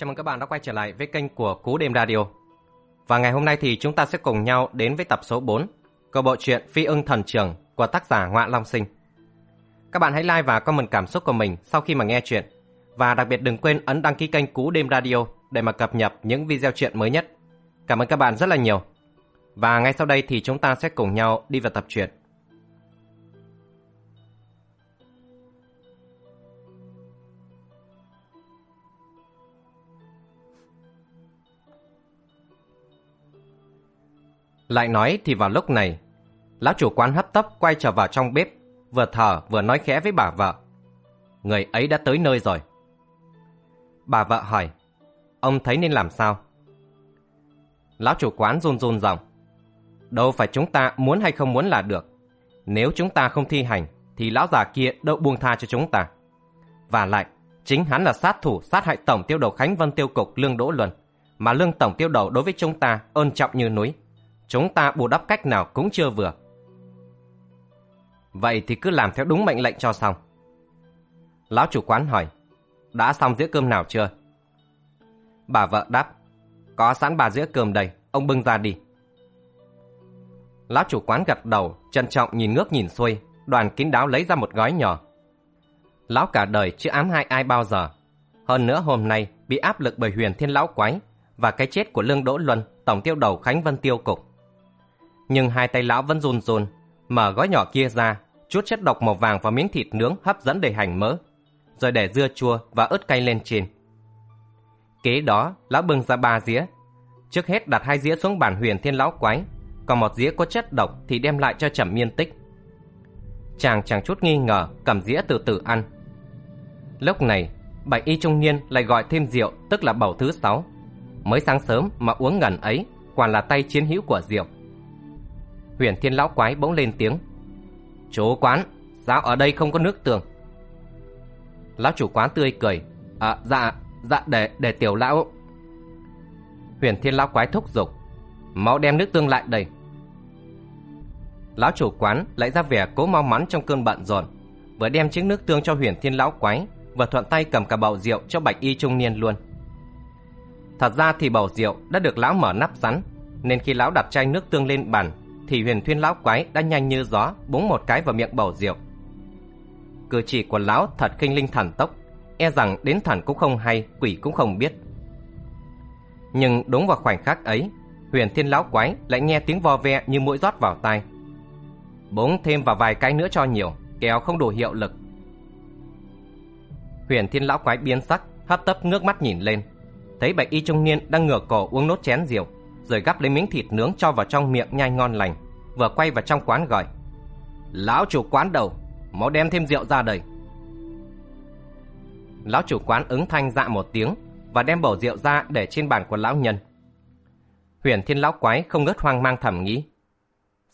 Chào mừng các bạn đã quay trở lại với kênh của Cú Đêm Radio. Và ngày hôm nay thì chúng ta sẽ cùng nhau đến với tập số 4 của bộ truyện Phi ưng thần trường của tác giả Ngoạ Long Sinh. Các bạn hãy like và comment cảm xúc của mình sau khi mà nghe chuyện. Và đặc biệt đừng quên ấn đăng ký kênh Cú Đêm Radio để mà cập nhật những video truyện mới nhất. Cảm ơn các bạn rất là nhiều. Và ngay sau đây thì chúng ta sẽ cùng nhau đi vào tập truyện. Lại nói thì vào lúc này, lão chủ quán hấp tấp quay trở vào trong bếp, vừa thở vừa nói khẽ với bà vợ. Người ấy đã tới nơi rồi. Bà vợ hỏi, ông thấy nên làm sao? Lão chủ quán run run giọng. Đâu phải chúng ta muốn hay không muốn là được. Nếu chúng ta không thi hành, thì lão già kia đâu buông tha cho chúng ta. Và lại, chính hắn là sát thủ sát hại tổng tiêu đầu Khánh Vân Tiêu Cục Lương Đỗ Luân, mà lương tổng tiêu đầu đối với chúng ta ơn trọng như núi chúng ta bù đắp cách nào cũng chưa vừa. Vậy thì cứ làm theo đúng mệnh lệnh cho xong. Lão chủ quán hỏi, đã xong dĩa cơm nào chưa? Bà vợ đáp, có sẵn bà dĩa cơm đây, ông bưng ra đi. Lão chủ quán gật đầu, trân trọng nhìn ngước nhìn xuôi, đoàn kín đáo lấy ra một gói nhỏ. Lão cả đời chưa ám hại ai bao giờ. Hơn nữa hôm nay bị áp lực bởi huyền thiên lão quái và cái chết của Lương Đỗ Luân, tổng tiêu đầu Khánh Vân Tiêu Cục nhưng hai tay lão vẫn run run, mở gói nhỏ kia ra, chút chất độc màu vàng vào miếng thịt nướng hấp dẫn đầy hành mỡ, rồi để dưa chua và ớt cay lên trên. Kế đó, lão bưng ra ba dĩa. Trước hết đặt hai dĩa xuống bàn huyền thiên lão quái, còn một dĩa có chất độc thì đem lại cho trầm miên tích. Chàng chẳng chút nghi ngờ, cầm dĩa từ từ ăn. Lúc này, bạch y trung niên lại gọi thêm rượu, tức là bầu thứ sáu. Mới sáng sớm mà uống ngần ấy, quả là tay chiến hữu của rượu. Huyền Thiên Lão Quái bỗng lên tiếng. Chủ quán, sao ở đây không có nước tương? Lão chủ quán tươi cười. À, dạ, dạ để, để tiểu lão. Huyền Thiên Lão Quái thúc giục. Mau đem nước tương lại đây. Lão chủ quán lại ra vẻ cố mau mắn trong cơn bận rộn, vừa đem chiếc nước tương cho Huyền Thiên Lão Quái, vừa thuận tay cầm cả bầu rượu cho Bạch Y trung niên luôn. Thật ra thì bầu rượu đã được lão mở nắp sẵn, nên khi lão đặt chai nước tương lên bàn thì huyền thuyên lão quái đã nhanh như gió búng một cái vào miệng bầu rượu. Cử chỉ của lão thật kinh linh thần tốc, e rằng đến thần cũng không hay, quỷ cũng không biết. Nhưng đúng vào khoảnh khắc ấy, huyền thiên lão quái lại nghe tiếng vo ve như mũi rót vào tai. Búng thêm vào vài cái nữa cho nhiều, kéo không đủ hiệu lực. Huyền thiên lão quái biến sắc, hấp tấp nước mắt nhìn lên, thấy bạch y trung niên đang ngửa cổ uống nốt chén rượu rồi gắp lấy miếng thịt nướng cho vào trong miệng nhai ngon lành, vừa quay vào trong quán gọi. Lão chủ quán đầu, mau đem thêm rượu ra đây. Lão chủ quán ứng thanh dạ một tiếng và đem bầu rượu ra để trên bàn của lão nhân. Huyền thiên lão quái không ngớt hoang mang thầm nghĩ.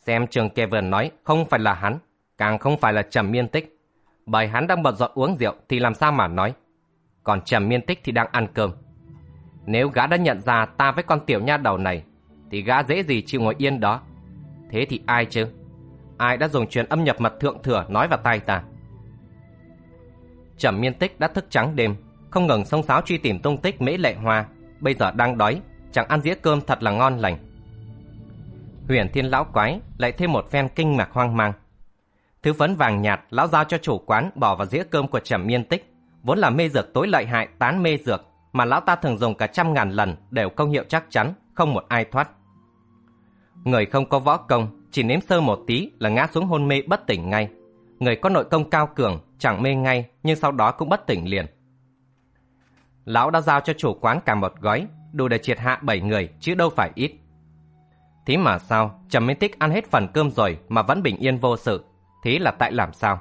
Xem trường Kevin nói không phải là hắn, càng không phải là trầm miên tích. Bởi hắn đang bận rộn uống rượu thì làm sao mà nói. Còn trầm miên tích thì đang ăn cơm. Nếu gã đã nhận ra ta với con tiểu nha đầu này, thì gã dễ gì chịu ngồi yên đó. Thế thì ai chứ? Ai đã dùng truyền âm nhập mật thượng thừa nói vào tai ta? Trầm miên tích đã thức trắng đêm, không ngừng sông sáo truy tìm tung tích mễ lệ hoa, bây giờ đang đói, chẳng ăn dĩa cơm thật là ngon lành. Huyền thiên lão quái lại thêm một phen kinh mạc hoang mang. Thứ phấn vàng nhạt lão giao cho chủ quán bỏ vào dĩa cơm của trầm miên tích, vốn là mê dược tối lợi hại tán mê dược, mà lão ta thường dùng cả trăm ngàn lần đều công hiệu chắc chắn, không một ai thoát. Người không có võ công, chỉ nếm sơ một tí là ngã xuống hôn mê bất tỉnh ngay. Người có nội công cao cường, chẳng mê ngay, nhưng sau đó cũng bất tỉnh liền. Lão đã giao cho chủ quán cả một gói, đủ để triệt hạ bảy người, chứ đâu phải ít. Thế mà sao, Trầm Minh Tích ăn hết phần cơm rồi mà vẫn bình yên vô sự, thế là tại làm sao?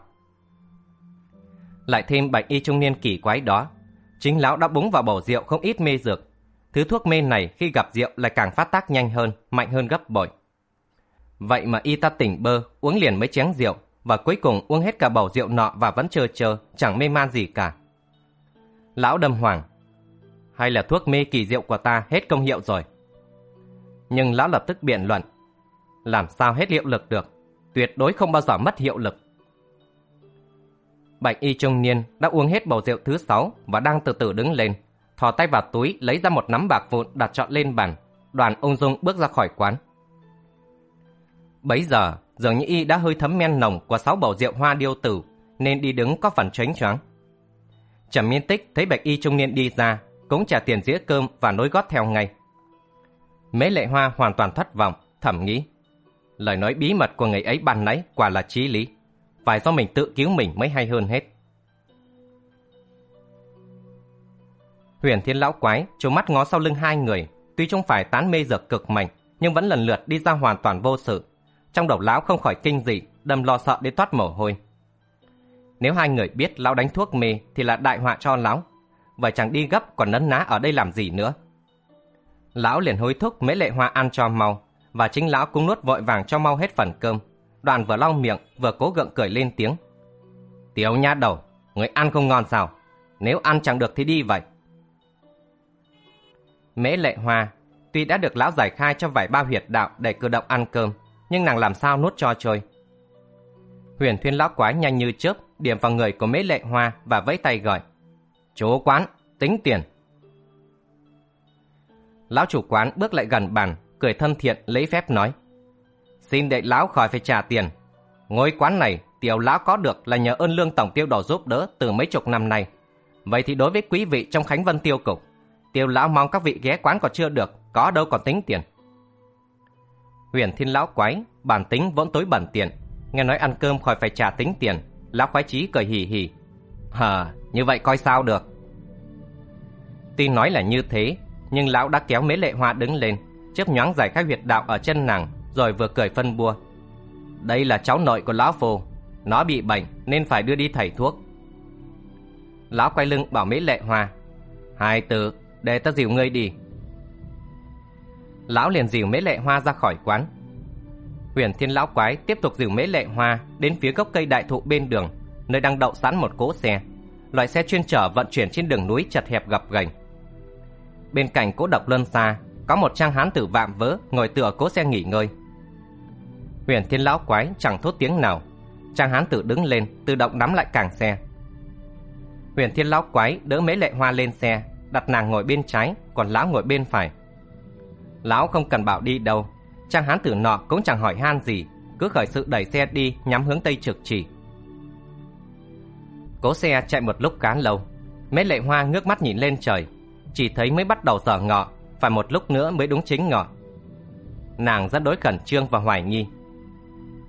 Lại thêm bạch y trung niên kỳ quái đó, Chính lão đã búng vào bầu rượu không ít mê dược. Thứ thuốc mê này khi gặp rượu lại càng phát tác nhanh hơn, mạnh hơn gấp bội. Vậy mà y ta tỉnh bơ, uống liền mấy chén rượu, và cuối cùng uống hết cả bầu rượu nọ và vẫn chờ chờ, chẳng mê man gì cả. Lão đâm hoàng. Hay là thuốc mê kỳ diệu của ta hết công hiệu rồi? Nhưng lão lập tức biện luận. Làm sao hết hiệu lực được? Tuyệt đối không bao giờ mất hiệu lực. Bạch y trung niên đã uống hết bầu rượu thứ sáu và đang từ từ đứng lên, thò tay vào túi lấy ra một nắm bạc vụn đặt trọn lên bàn, đoàn ung dung bước ra khỏi quán. Bấy giờ, dường như y đã hơi thấm men nồng của sáu bầu rượu hoa điêu tử, nên đi đứng có phần tránh choáng. Trầm miên tích thấy bạch y trung niên đi ra, cũng trả tiền dĩa cơm và nối gót theo ngay. mấy lệ hoa hoàn toàn thất vọng, thẩm nghĩ. Lời nói bí mật của người ấy ban nãy quả là trí lý. Phải do mình tự cứu mình mới hay hơn hết. Huyền thiên lão quái trốn mắt ngó sau lưng hai người, tuy không phải tán mê dược cực mạnh, nhưng vẫn lần lượt đi ra hoàn toàn vô sự. Trong đầu lão không khỏi kinh dị, đâm lo sợ đến toát mồ hôi. Nếu hai người biết lão đánh thuốc mê thì là đại họa cho lão. Vậy chẳng đi gấp còn nấn ná ở đây làm gì nữa. Lão liền hối thúc mấy lệ hoa ăn cho mau, và chính lão cũng nuốt vội vàng cho mau hết phần cơm. Đoàn vừa lau miệng, vừa cố gượng cười lên tiếng. Tiểu nha đầu, người ăn không ngon sao? Nếu ăn chẳng được thì đi vậy. Mễ lệ hoa, tuy đã được lão giải khai cho vài ba huyệt đạo để cử động ăn cơm, nhưng nàng làm sao nuốt cho trôi. Huyền thuyên lão quái nhanh như chớp, điểm vào người của mễ lệ hoa và vẫy tay gọi. Chú quán, tính tiền. Lão chủ quán bước lại gần bàn, cười thân thiện lấy phép nói. Xin đệ lão khỏi phải trả tiền. Ngôi quán này, tiểu lão có được là nhờ ơn lương tổng tiêu đổ giúp đỡ từ mấy chục năm nay. Vậy thì đối với quý vị trong Khánh Vân tiêu cục, tiêu lão mong các vị ghé quán còn chưa được, có đâu còn tính tiền. Huyền thiên lão quái, bản tính vẫn tối bẩn tiền, nghe nói ăn cơm khỏi phải trả tính tiền, lão quái trí cười hì hì. Hờ, như vậy coi sao được. Tuy nói là như thế, nhưng lão đã kéo mấy lệ hoa đứng lên, chớp nhoáng giải khai huyệt đạo ở chân nàng, rồi vừa cười phân bua. Đây là cháu nội của lão phù, nó bị bệnh nên phải đưa đi thầy thuốc. Lão quay lưng bảo Mỹ lệ hoa, hai từ, để ta dìu ngươi đi. Lão liền dìu mễ lệ hoa ra khỏi quán. Huyền thiên lão quái tiếp tục dìu mễ lệ hoa đến phía gốc cây đại thụ bên đường, nơi đang đậu sẵn một cỗ xe, loại xe chuyên chở vận chuyển trên đường núi chật hẹp gập ghềnh. Bên cạnh cỗ độc lân xa có một trang hán tử vạm vỡ ngồi tựa cố xe nghỉ ngơi. Huyền Thiên lão quái chẳng thốt tiếng nào, trang hán tử đứng lên, tự động nắm lại càng xe. Huyền Thiên lão quái đỡ mấy lệ hoa lên xe, đặt nàng ngồi bên trái, còn lão ngồi bên phải. Lão không cần bảo đi đâu, trang hán tử nọ cũng chẳng hỏi han gì, cứ khởi sự đẩy xe đi nhắm hướng tây trực chỉ. Cố xe chạy một lúc khá lâu, mấy lệ hoa ngước mắt nhìn lên trời, chỉ thấy mới bắt đầu dở ngọ, phải một lúc nữa mới đúng chính ngọ. Nàng rất đối khẩn trương và hoài nghi.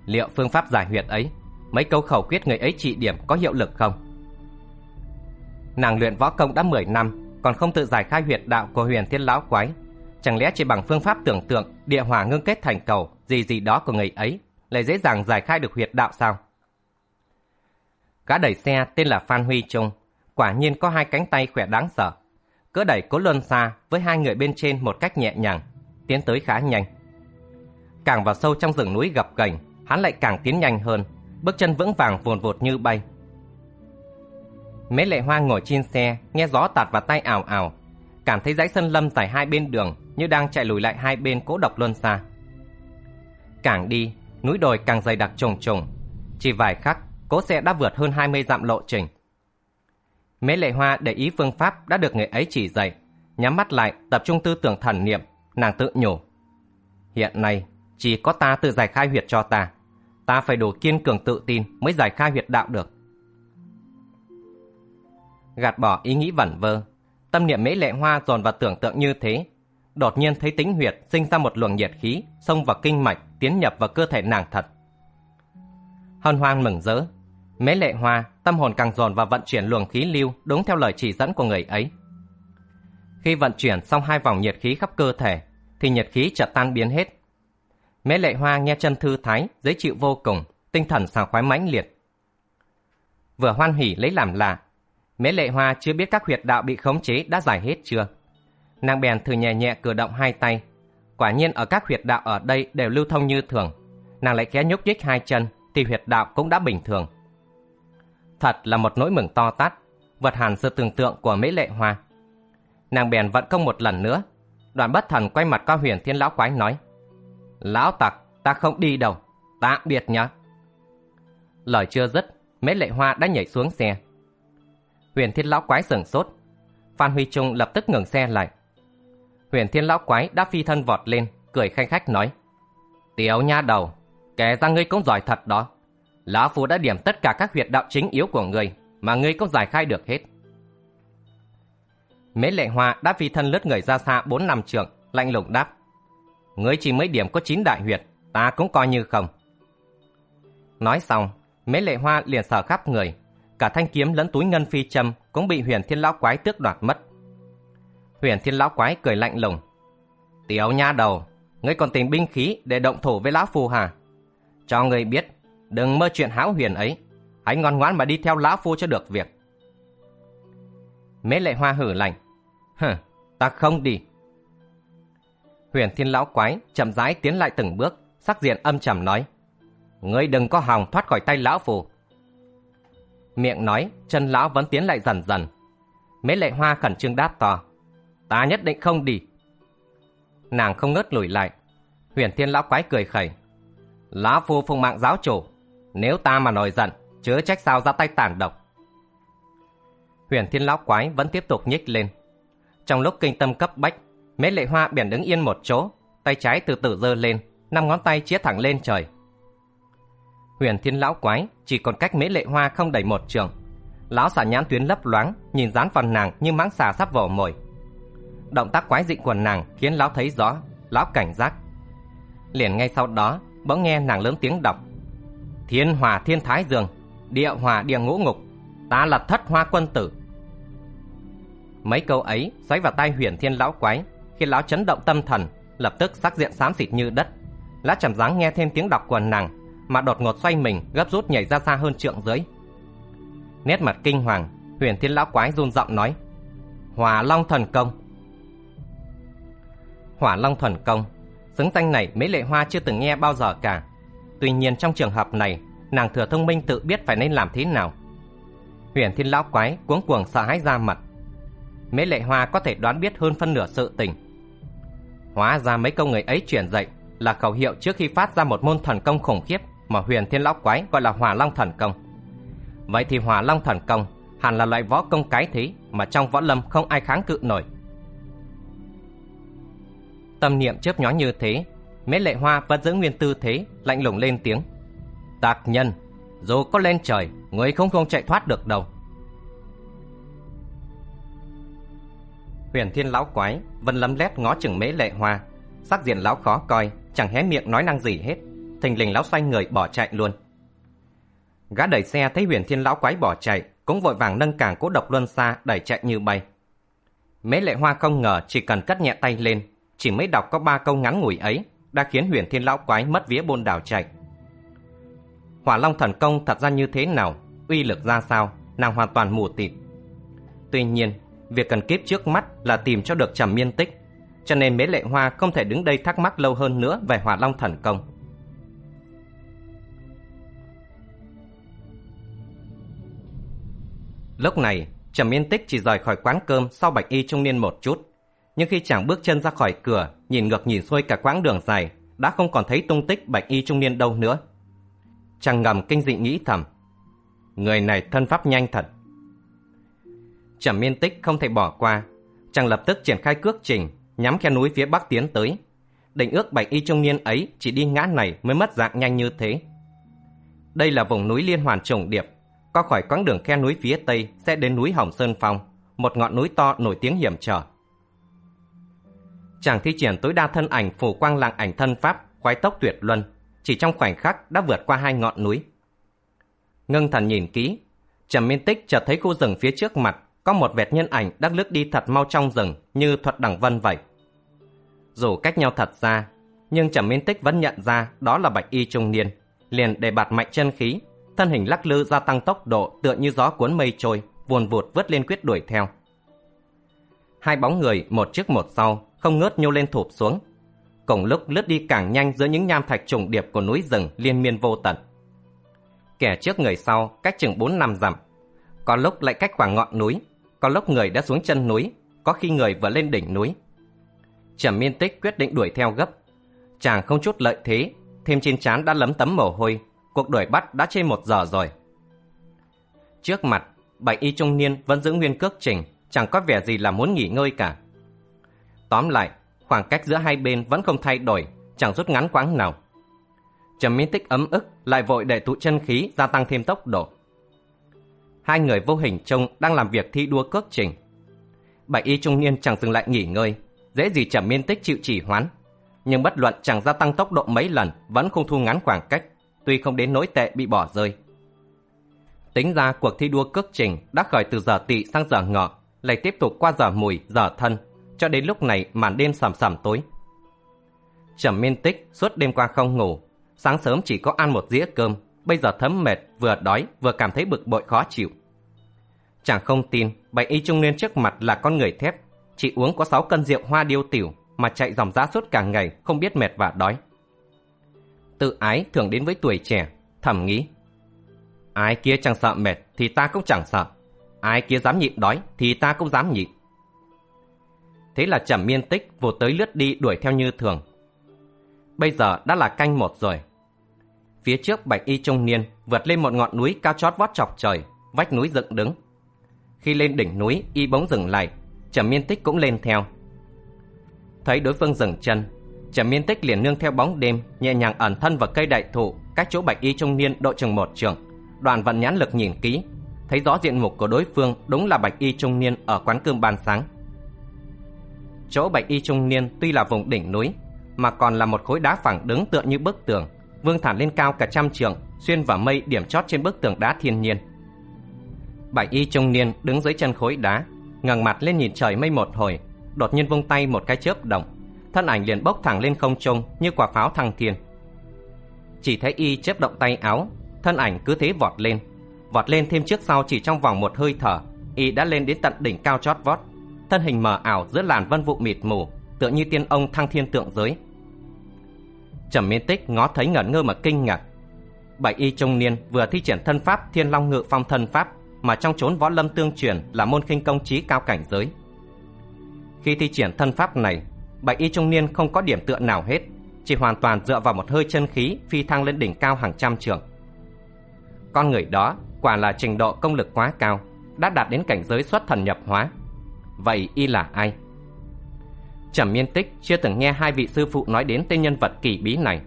Liệu phương pháp giải huyệt ấy, mấy câu khẩu quyết người ấy trị điểm có hiệu lực không? Nàng luyện võ công đã 10 năm, còn không tự giải khai huyệt đạo của huyền thiên lão quái. Chẳng lẽ chỉ bằng phương pháp tưởng tượng địa hỏa ngưng kết thành cầu gì gì đó của người ấy lại dễ dàng giải khai được huyệt đạo sao? Gã đẩy xe tên là Phan Huy Trung, quả nhiên có hai cánh tay khỏe đáng sợ cỡ đẩy cố luân xa với hai người bên trên một cách nhẹ nhàng, tiến tới khá nhanh. Càng vào sâu trong rừng núi gập ghềnh, hắn lại càng tiến nhanh hơn, bước chân vững vàng vồn vột như bay. Mễ lệ hoa ngồi trên xe, nghe gió tạt vào tay ảo ảo, cảm thấy dãy sân lâm dài hai bên đường như đang chạy lùi lại hai bên cố độc luân xa. Càng đi, núi đồi càng dày đặc trùng trùng, chỉ vài khắc, cố xe đã vượt hơn 20 dặm lộ trình. Mễ Lệ Hoa để ý phương pháp đã được người ấy chỉ dạy, nhắm mắt lại tập trung tư tưởng thần niệm, nàng tự nhủ. Hiện nay, chỉ có ta tự giải khai huyệt cho ta. Ta phải đủ kiên cường tự tin mới giải khai huyệt đạo được. Gạt bỏ ý nghĩ vẩn vơ, tâm niệm Mễ Lệ Hoa dồn vào tưởng tượng như thế. Đột nhiên thấy tính huyệt sinh ra một luồng nhiệt khí xông vào kinh mạch tiến nhập vào cơ thể nàng thật. Hân hoan mừng rỡ, Mễ lệ hoa, tâm hồn càng dồn vào vận chuyển luồng khí lưu đúng theo lời chỉ dẫn của người ấy. Khi vận chuyển xong hai vòng nhiệt khí khắp cơ thể, thì nhiệt khí chợt tan biến hết. Mễ lệ hoa nghe chân thư thái, dễ chịu vô cùng, tinh thần sảng khoái mãnh liệt. Vừa hoan hỉ lấy làm lạ, Mễ lệ hoa chưa biết các huyệt đạo bị khống chế đã giải hết chưa. Nàng bèn thử nhẹ nhẹ cử động hai tay. Quả nhiên ở các huyệt đạo ở đây đều lưu thông như thường. Nàng lại khẽ nhúc nhích hai chân, thì huyệt đạo cũng đã bình thường. Thật là một nỗi mừng to tát, vật hàn sự tưởng tượng của Mễ Lệ Hoa. Nàng bèn vận công một lần nữa, đoạn bất thần quay mặt qua huyền thiên lão quái nói. Lão tặc, ta không đi đâu, tạm biệt nhá. Lời chưa dứt, mấy Lệ Hoa đã nhảy xuống xe. Huyền thiên lão quái sửng sốt. Phan Huy Trung lập tức ngừng xe lại. Huyền Thiên Lão Quái đã phi thân vọt lên, cười khanh khách nói. Tiểu nha đầu, kẻ ra ngươi cũng giỏi thật đó. Lão Phu đã điểm tất cả các huyệt đạo chính yếu của ngươi, mà ngươi cũng giải khai được hết. Mễ Lệ Hoa đã phi thân lướt người ra xa bốn năm trường, lạnh lùng đáp. Ngươi chỉ mới điểm có chín đại huyệt, ta cũng coi như không. Nói xong, mấy Lệ Hoa liền sờ khắp người, cả thanh kiếm lẫn túi ngân phi châm cũng bị Huyền Thiên Lão Quái tước đoạt mất. Huyền Thiên Lão Quái cười lạnh lùng. Tiểu nha đầu, ngươi còn tìm binh khí để động thủ với Lão Phu hả? Cho ngươi biết, đừng mơ chuyện hão huyền ấy. Hãy ngoan ngoãn mà đi theo Lão Phu cho được việc. Mễ Lệ Hoa hử lạnh. Hừ, ta không đi. Huyền Thiên Lão Quái chậm rãi tiến lại từng bước, sắc diện âm trầm nói. Ngươi đừng có hòng thoát khỏi tay Lão phù." Miệng nói, chân Lão vẫn tiến lại dần dần. Mễ Lệ Hoa khẩn trương đáp to ta nhất định không đi. Nàng không ngớt lùi lại. Huyền Thiên Lão Quái cười khẩy. Lão phù phụng mạng giáo chủ. Nếu ta mà nổi giận, chớ trách sao ra tay tàn độc. Huyền Thiên Lão Quái vẫn tiếp tục nhích lên. Trong lúc kinh tâm cấp bách, Mễ Lệ Hoa biển đứng yên một chỗ, tay trái từ từ giơ lên, năm ngón tay chĩa thẳng lên trời. Huyền Thiên Lão Quái chỉ còn cách Mễ Lệ Hoa không đầy một trường. Lão xả nhãn tuyến lấp loáng, nhìn dán phần nàng như mãng xà sắp vồ mồi. Động tác quái dị của nàng khiến lão thấy rõ, lão cảnh giác. Liền ngay sau đó, bỗng nghe nàng lớn tiếng đọc. Thiên hòa thiên thái dương, địa hòa địa ngũ ngục, ta là thất hoa quân tử. Mấy câu ấy xoáy vào tai huyền thiên lão quái, khi lão chấn động tâm thần, lập tức sắc diện xám xịt như đất. Lá chầm dáng nghe thêm tiếng đọc của nàng, mà đột ngột xoay mình gấp rút nhảy ra xa hơn trượng dưới. Nét mặt kinh hoàng, huyền thiên lão quái run giọng nói: Hòa Long thần công. Hỏa Long thần Công. Xứng danh này Mễ Lệ Hoa chưa từng nghe bao giờ cả. Tuy nhiên trong trường hợp này, nàng thừa thông minh tự biết phải nên làm thế nào. Huyền Thiên Lão Quái cuống cuồng sợ hãi ra mặt. Mễ Lệ Hoa có thể đoán biết hơn phân nửa sự tình. Hóa ra mấy câu người ấy truyền dạy là khẩu hiệu trước khi phát ra một môn thần công khủng khiếp mà Huyền Thiên Lão Quái gọi là Hỏa Long Thần Công. Vậy thì Hỏa Long Thần Công hẳn là loại võ công cái thế mà trong võ lâm không ai kháng cự nổi. Tâm niệm chớp nhoáng như thế, Mễ Lệ Hoa vẫn giữ nguyên tư thế, lạnh lùng lên tiếng. Tạc nhân, dù có lên trời, người không không chạy thoát được đâu. Huyền Thiên lão quái vẫn lấm lét ngó chừng Mễ Lệ Hoa, sắc diện lão khó coi, chẳng hé miệng nói năng gì hết, thình lình lão xoay người bỏ chạy luôn. Gã đẩy xe thấy Huyền Thiên lão quái bỏ chạy, cũng vội vàng nâng càng cố độc luân xa đẩy chạy như bay. Mễ Lệ Hoa không ngờ chỉ cần cất nhẹ tay lên chỉ mới đọc có ba câu ngắn ngủi ấy đã khiến huyền thiên lão quái mất vía bôn đảo chạy. Hỏa Long thần công thật ra như thế nào, uy lực ra sao, nàng hoàn toàn mù tịt. Tuy nhiên, việc cần kiếp trước mắt là tìm cho được trầm miên tích, cho nên Mễ Lệ Hoa không thể đứng đây thắc mắc lâu hơn nữa về Hỏa Long thần công. Lúc này, Trầm Miên Tích chỉ rời khỏi quán cơm sau Bạch Y trung niên một chút, nhưng khi chàng bước chân ra khỏi cửa, nhìn ngược nhìn xuôi cả quãng đường dài, đã không còn thấy tung tích bạch y trung niên đâu nữa. Chàng ngầm kinh dị nghĩ thầm, người này thân pháp nhanh thật. Trầm miên tích không thể bỏ qua, chàng lập tức triển khai cước trình, nhắm khe núi phía bắc tiến tới. Định ước bạch y trung niên ấy chỉ đi ngã này mới mất dạng nhanh như thế. Đây là vùng núi liên hoàn trùng điệp, có khỏi quãng đường khe núi phía tây sẽ đến núi Hồng Sơn Phong, một ngọn núi to nổi tiếng hiểm trở chàng thi triển tối đa thân ảnh phủ quang lạng ảnh thân pháp khoái tốc tuyệt luân chỉ trong khoảnh khắc đã vượt qua hai ngọn núi ngưng thần nhìn kỹ trầm miên tích chợt thấy khu rừng phía trước mặt có một vệt nhân ảnh đang lướt đi thật mau trong rừng như thuật đẳng vân vậy dù cách nhau thật xa nhưng trầm miên tích vẫn nhận ra đó là bạch y trung niên liền để bạt mạnh chân khí thân hình lắc lư gia tăng tốc độ tựa như gió cuốn mây trôi vuồn vụt vớt lên quyết đuổi theo hai bóng người một trước một sau không ngớt nhô lên thụp xuống. Cùng lúc lướt đi càng nhanh giữa những nham thạch trùng điệp của núi rừng liên miên vô tận. Kẻ trước người sau cách chừng bốn năm dặm. Có lúc lại cách khoảng ngọn núi, có lúc người đã xuống chân núi, có khi người vừa lên đỉnh núi. Trầm miên tích quyết định đuổi theo gấp. Chàng không chút lợi thế, thêm trên trán đã lấm tấm mồ hôi, cuộc đuổi bắt đã trên một giờ rồi. Trước mặt, bạch y trung niên vẫn giữ nguyên cước trình, chẳng có vẻ gì là muốn nghỉ ngơi cả. Tóm lại, khoảng cách giữa hai bên vẫn không thay đổi, chẳng rút ngắn quãng nào. Trầm miên tích ấm ức lại vội để tụ chân khí gia tăng thêm tốc độ. Hai người vô hình trông đang làm việc thi đua cước trình. Bạch y trung niên chẳng dừng lại nghỉ ngơi, dễ gì trầm miên tích chịu chỉ hoán. Nhưng bất luận chẳng gia tăng tốc độ mấy lần vẫn không thu ngắn khoảng cách, tuy không đến nỗi tệ bị bỏ rơi. Tính ra cuộc thi đua cước trình đã khởi từ giờ tỵ sang giờ ngọ, lại tiếp tục qua giờ mùi, giờ thân, cho đến lúc này màn đêm sầm sầm tối. Trầm miên tích suốt đêm qua không ngủ, sáng sớm chỉ có ăn một dĩa cơm, bây giờ thấm mệt, vừa đói vừa cảm thấy bực bội khó chịu. Chàng không tin, bạch y trung niên trước mặt là con người thép, chỉ uống có 6 cân rượu hoa điêu tiểu mà chạy dòng giá suốt cả ngày không biết mệt và đói. Tự ái thường đến với tuổi trẻ, thầm nghĩ. Ai kia chẳng sợ mệt thì ta cũng chẳng sợ. Ai kia dám nhịn đói thì ta cũng dám nhịn. Thế là trầm miên tích vô tới lướt đi đuổi theo như thường. Bây giờ đã là canh một rồi. Phía trước bạch y trung niên vượt lên một ngọn núi cao chót vót chọc trời, vách núi dựng đứng. Khi lên đỉnh núi, y bỗng dừng lại, trầm miên tích cũng lên theo. Thấy đối phương dừng chân, trầm miên tích liền nương theo bóng đêm, nhẹ nhàng ẩn thân vào cây đại thụ, cách chỗ bạch y trung niên độ chừng một trường. Đoàn vận nhãn lực nhìn kỹ, thấy rõ diện mục của đối phương đúng là bạch y trung niên ở quán cơm ban sáng. Chỗ bạch y trung niên tuy là vùng đỉnh núi, mà còn là một khối đá phẳng đứng tựa như bức tường, vương thản lên cao cả trăm trượng, xuyên vào mây điểm chót trên bức tường đá thiên nhiên. Bảy y trung niên đứng dưới chân khối đá, ngẩng mặt lên nhìn trời mây một hồi, đột nhiên vung tay một cái chớp động, thân ảnh liền bốc thẳng lên không trung như quả pháo thăng thiên. Chỉ thấy y chớp động tay áo, thân ảnh cứ thế vọt lên, vọt lên thêm trước sau chỉ trong vòng một hơi thở, y đã lên đến tận đỉnh cao chót vót, thân hình mờ ảo giữa làn vân vụ mịt mù, tựa như tiên ông thăng thiên tượng giới. Trầm Miên Tích ngó thấy ngẩn ngơ mà kinh ngạc. Bạch y trung niên vừa thi triển thân pháp Thiên Long Ngự Phong thân pháp mà trong chốn võ lâm tương truyền là môn khinh công trí cao cảnh giới. Khi thi triển thân pháp này, Bạch y trung niên không có điểm tựa nào hết, chỉ hoàn toàn dựa vào một hơi chân khí phi thăng lên đỉnh cao hàng trăm trường. Con người đó quả là trình độ công lực quá cao, đã đạt đến cảnh giới xuất thần nhập hóa. Vậy y là ai? Trầm Miên Tích chưa từng nghe hai vị sư phụ nói đến tên nhân vật kỳ bí này.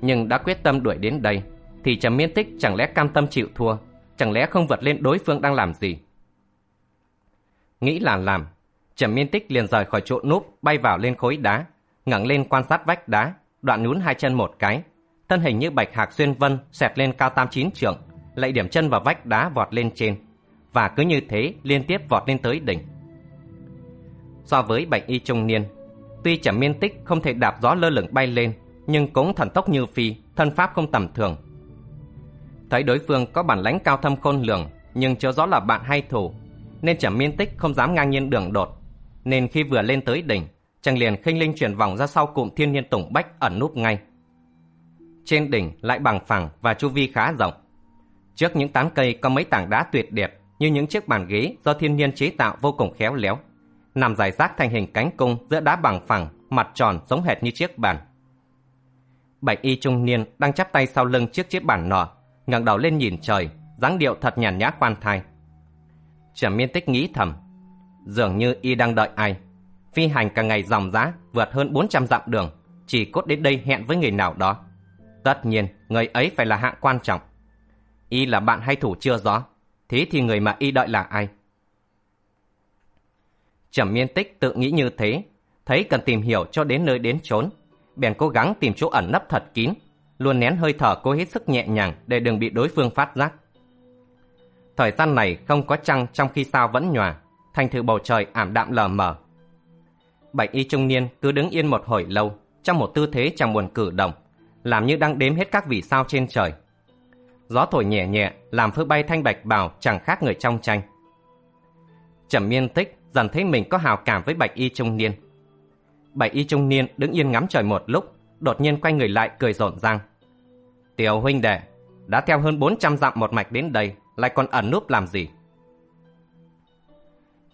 Nhưng đã quyết tâm đuổi đến đây, thì Trầm Miên Tích chẳng lẽ cam tâm chịu thua, chẳng lẽ không vượt lên đối phương đang làm gì? Nghĩ là làm, Trầm Miên Tích liền rời khỏi chỗ núp, bay vào lên khối đá, ngẩng lên quan sát vách đá, đoạn nhún hai chân một cái, thân hình như bạch hạc xuyên vân xẹt lên cao tam chín trượng, lại điểm chân vào vách đá vọt lên trên, và cứ như thế liên tiếp vọt lên tới đỉnh so với bạch y trung niên. Tuy chẩm miên tích không thể đạp gió lơ lửng bay lên, nhưng cũng thần tốc như phi, thân pháp không tầm thường. Thấy đối phương có bản lãnh cao thâm khôn lường, nhưng chưa rõ là bạn hay thủ, nên chẩm miên tích không dám ngang nhiên đường đột. Nên khi vừa lên tới đỉnh, chàng liền khinh linh chuyển vòng ra sau cụm thiên nhiên tùng bách ẩn núp ngay. Trên đỉnh lại bằng phẳng và chu vi khá rộng. Trước những tán cây có mấy tảng đá tuyệt đẹp như những chiếc bàn ghế do thiên nhiên chế tạo vô cùng khéo léo nằm dài rác thành hình cánh cung giữa đá bằng phẳng, mặt tròn giống hệt như chiếc bàn. Bạch y trung niên đang chắp tay sau lưng chiếc chiếc bàn nọ, ngẩng đầu lên nhìn trời, dáng điệu thật nhàn nhã khoan thai. Trầm miên tích nghĩ thầm, dường như y đang đợi ai. Phi hành cả ngày dòng giá, vượt hơn 400 dặm đường, chỉ cốt đến đây hẹn với người nào đó. Tất nhiên, người ấy phải là hạng quan trọng. Y là bạn hay thủ chưa rõ, thế thì người mà y đợi là ai? Trầm miên tích tự nghĩ như thế, thấy cần tìm hiểu cho đến nơi đến chốn. Bèn cố gắng tìm chỗ ẩn nấp thật kín, luôn nén hơi thở cố hết sức nhẹ nhàng để đừng bị đối phương phát giác. Thời gian này không có trăng trong khi sao vẫn nhòa, thành thử bầu trời ảm đạm lờ mờ. Bạch y trung niên cứ đứng yên một hồi lâu, trong một tư thế chẳng buồn cử động, làm như đang đếm hết các vì sao trên trời. Gió thổi nhẹ nhẹ, làm phơi bay thanh bạch bào chẳng khác người trong tranh. Trầm miên tích dần thấy mình có hào cảm với bạch y trung niên. Bạch y trung niên đứng yên ngắm trời một lúc, đột nhiên quay người lại cười rộn ràng. Tiểu huynh đệ, đã theo hơn 400 dặm một mạch đến đây, lại còn ẩn núp làm gì?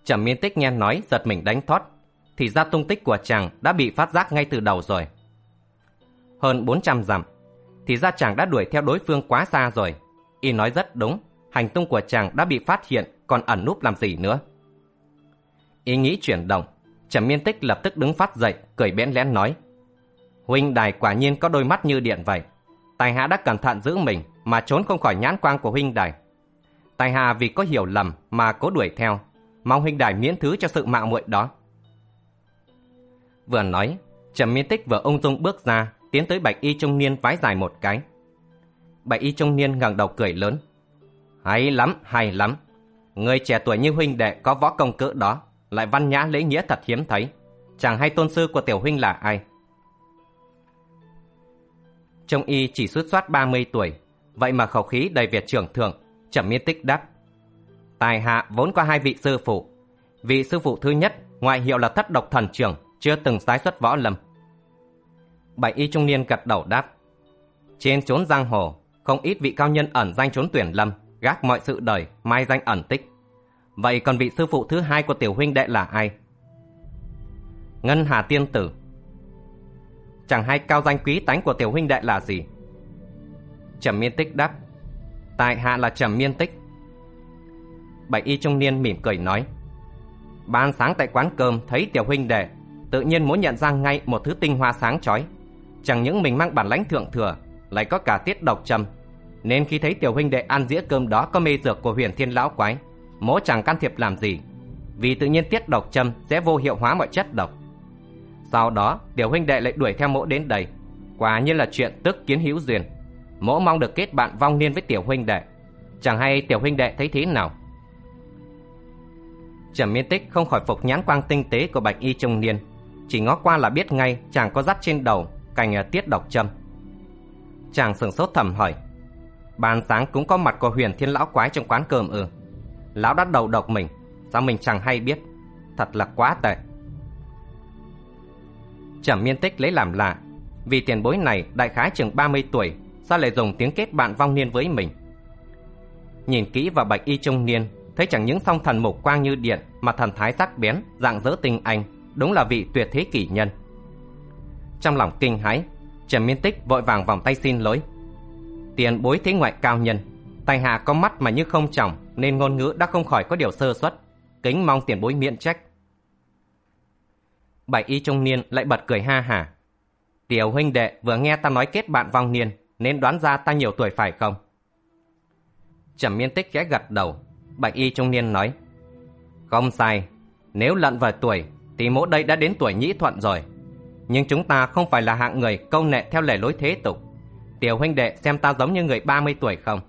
Trầm miên tích nghe nói giật mình đánh thoát, thì ra tung tích của chàng đã bị phát giác ngay từ đầu rồi. Hơn 400 dặm, thì ra chàng đã đuổi theo đối phương quá xa rồi. Y nói rất đúng, hành tung của chàng đã bị phát hiện, còn ẩn núp làm gì nữa? Ý nghĩ chuyển động, Trầm Miên Tích lập tức đứng phát dậy, cười bẽn lẽn nói. Huynh đài quả nhiên có đôi mắt như điện vậy. Tài hạ đã cẩn thận giữ mình mà trốn không khỏi nhãn quang của huynh đài. Tài hạ vì có hiểu lầm mà cố đuổi theo, mong huynh đài miễn thứ cho sự mạo muội đó. Vừa nói, Trầm Miên Tích vừa ung dung bước ra, tiến tới Bạch Y trung niên vái dài một cái. Bạch Y trung niên ngẩng đầu cười lớn. Hay lắm, hay lắm. Người trẻ tuổi như huynh đệ có võ công cỡ đó, lại văn nhã lễ nghĩa thật hiếm thấy. Chẳng hay tôn sư của tiểu huynh là ai. Trông y chỉ xuất soát 30 tuổi, vậy mà khẩu khí đầy việt trưởng thượng, Trầm Miên Tích đáp. Tài hạ vốn có hai vị sư phụ. Vị sư phụ thứ nhất, ngoại hiệu là thất độc thần trưởng, chưa từng tái xuất võ lâm. Bảy y trung niên gật đầu đáp. Trên chốn giang hồ, không ít vị cao nhân ẩn danh trốn tuyển lâm, gác mọi sự đời, mai danh ẩn tích. Vậy còn vị sư phụ thứ hai của tiểu huynh đệ là ai? Ngân Hà Tiên Tử. Chẳng hay cao danh quý tánh của tiểu huynh đệ là gì? Trầm miên tích đáp. Tại hạ là Trầm miên tích. Bạch y trung niên mỉm cười nói. Ban sáng tại quán cơm thấy tiểu huynh đệ, Tự nhiên muốn nhận ra ngay một thứ tinh hoa sáng chói. Chẳng những mình mang bản lãnh thượng thừa, Lại có cả tiết độc trầm. Nên khi thấy tiểu huynh đệ ăn dĩa cơm đó Có mê dược của huyền thiên lão quái Mỗ chẳng can thiệp làm gì? Vì tự nhiên tiết độc châm sẽ vô hiệu hóa mọi chất độc. Sau đó, tiểu huynh đệ lại đuổi theo mỗ đến đây. Quả nhiên là chuyện tức kiến hữu duyên. Mỗ mong được kết bạn vong niên với tiểu huynh đệ. Chẳng hay tiểu huynh đệ thấy thế nào? Trầm miên tích không khỏi phục nhãn quang tinh tế của bạch y trung niên. Chỉ ngó qua là biết ngay chàng có dắt trên đầu Cành à, tiết độc châm. Chàng sửng sốt thầm hỏi, Ban sáng cũng có mặt của huyền thiên lão quái trong quán cơm ư? Lão đã đầu độc mình. Sao mình chẳng hay biết? Thật là quá tệ. Trầm miên tích lấy làm lạ. Vì tiền bối này đại khái chừng 30 tuổi, Sao lại dùng tiếng kết bạn vong niên với mình? Nhìn kỹ vào bạch y trung niên, Thấy chẳng những song thần mục quang như điện Mà thần thái sắc bén, Dạng dỡ tinh anh, Đúng là vị tuyệt thế kỷ nhân. Trong lòng kinh hãi, Trầm miên tích vội vàng vòng tay xin lỗi. Tiền bối thế ngoại cao nhân Tài hạ có mắt mà như không trọng Nên ngôn ngữ đã không khỏi có điều sơ suất. Kính mong tiền bối miễn trách. Bảy y trung niên lại bật cười ha hả Tiểu huynh đệ, vừa nghe ta nói kết bạn vong niên, Nên đoán ra ta nhiều tuổi phải không? Trầm miên tích ghé gật đầu. Bạch y trung niên nói, Không sai. Nếu lận vào tuổi, Thì mỗi đây đã đến tuổi nhĩ thuận rồi. Nhưng chúng ta không phải là hạng người câu nệ theo lề lối thế tục. Tiểu huynh đệ, xem ta giống như người 30 tuổi không?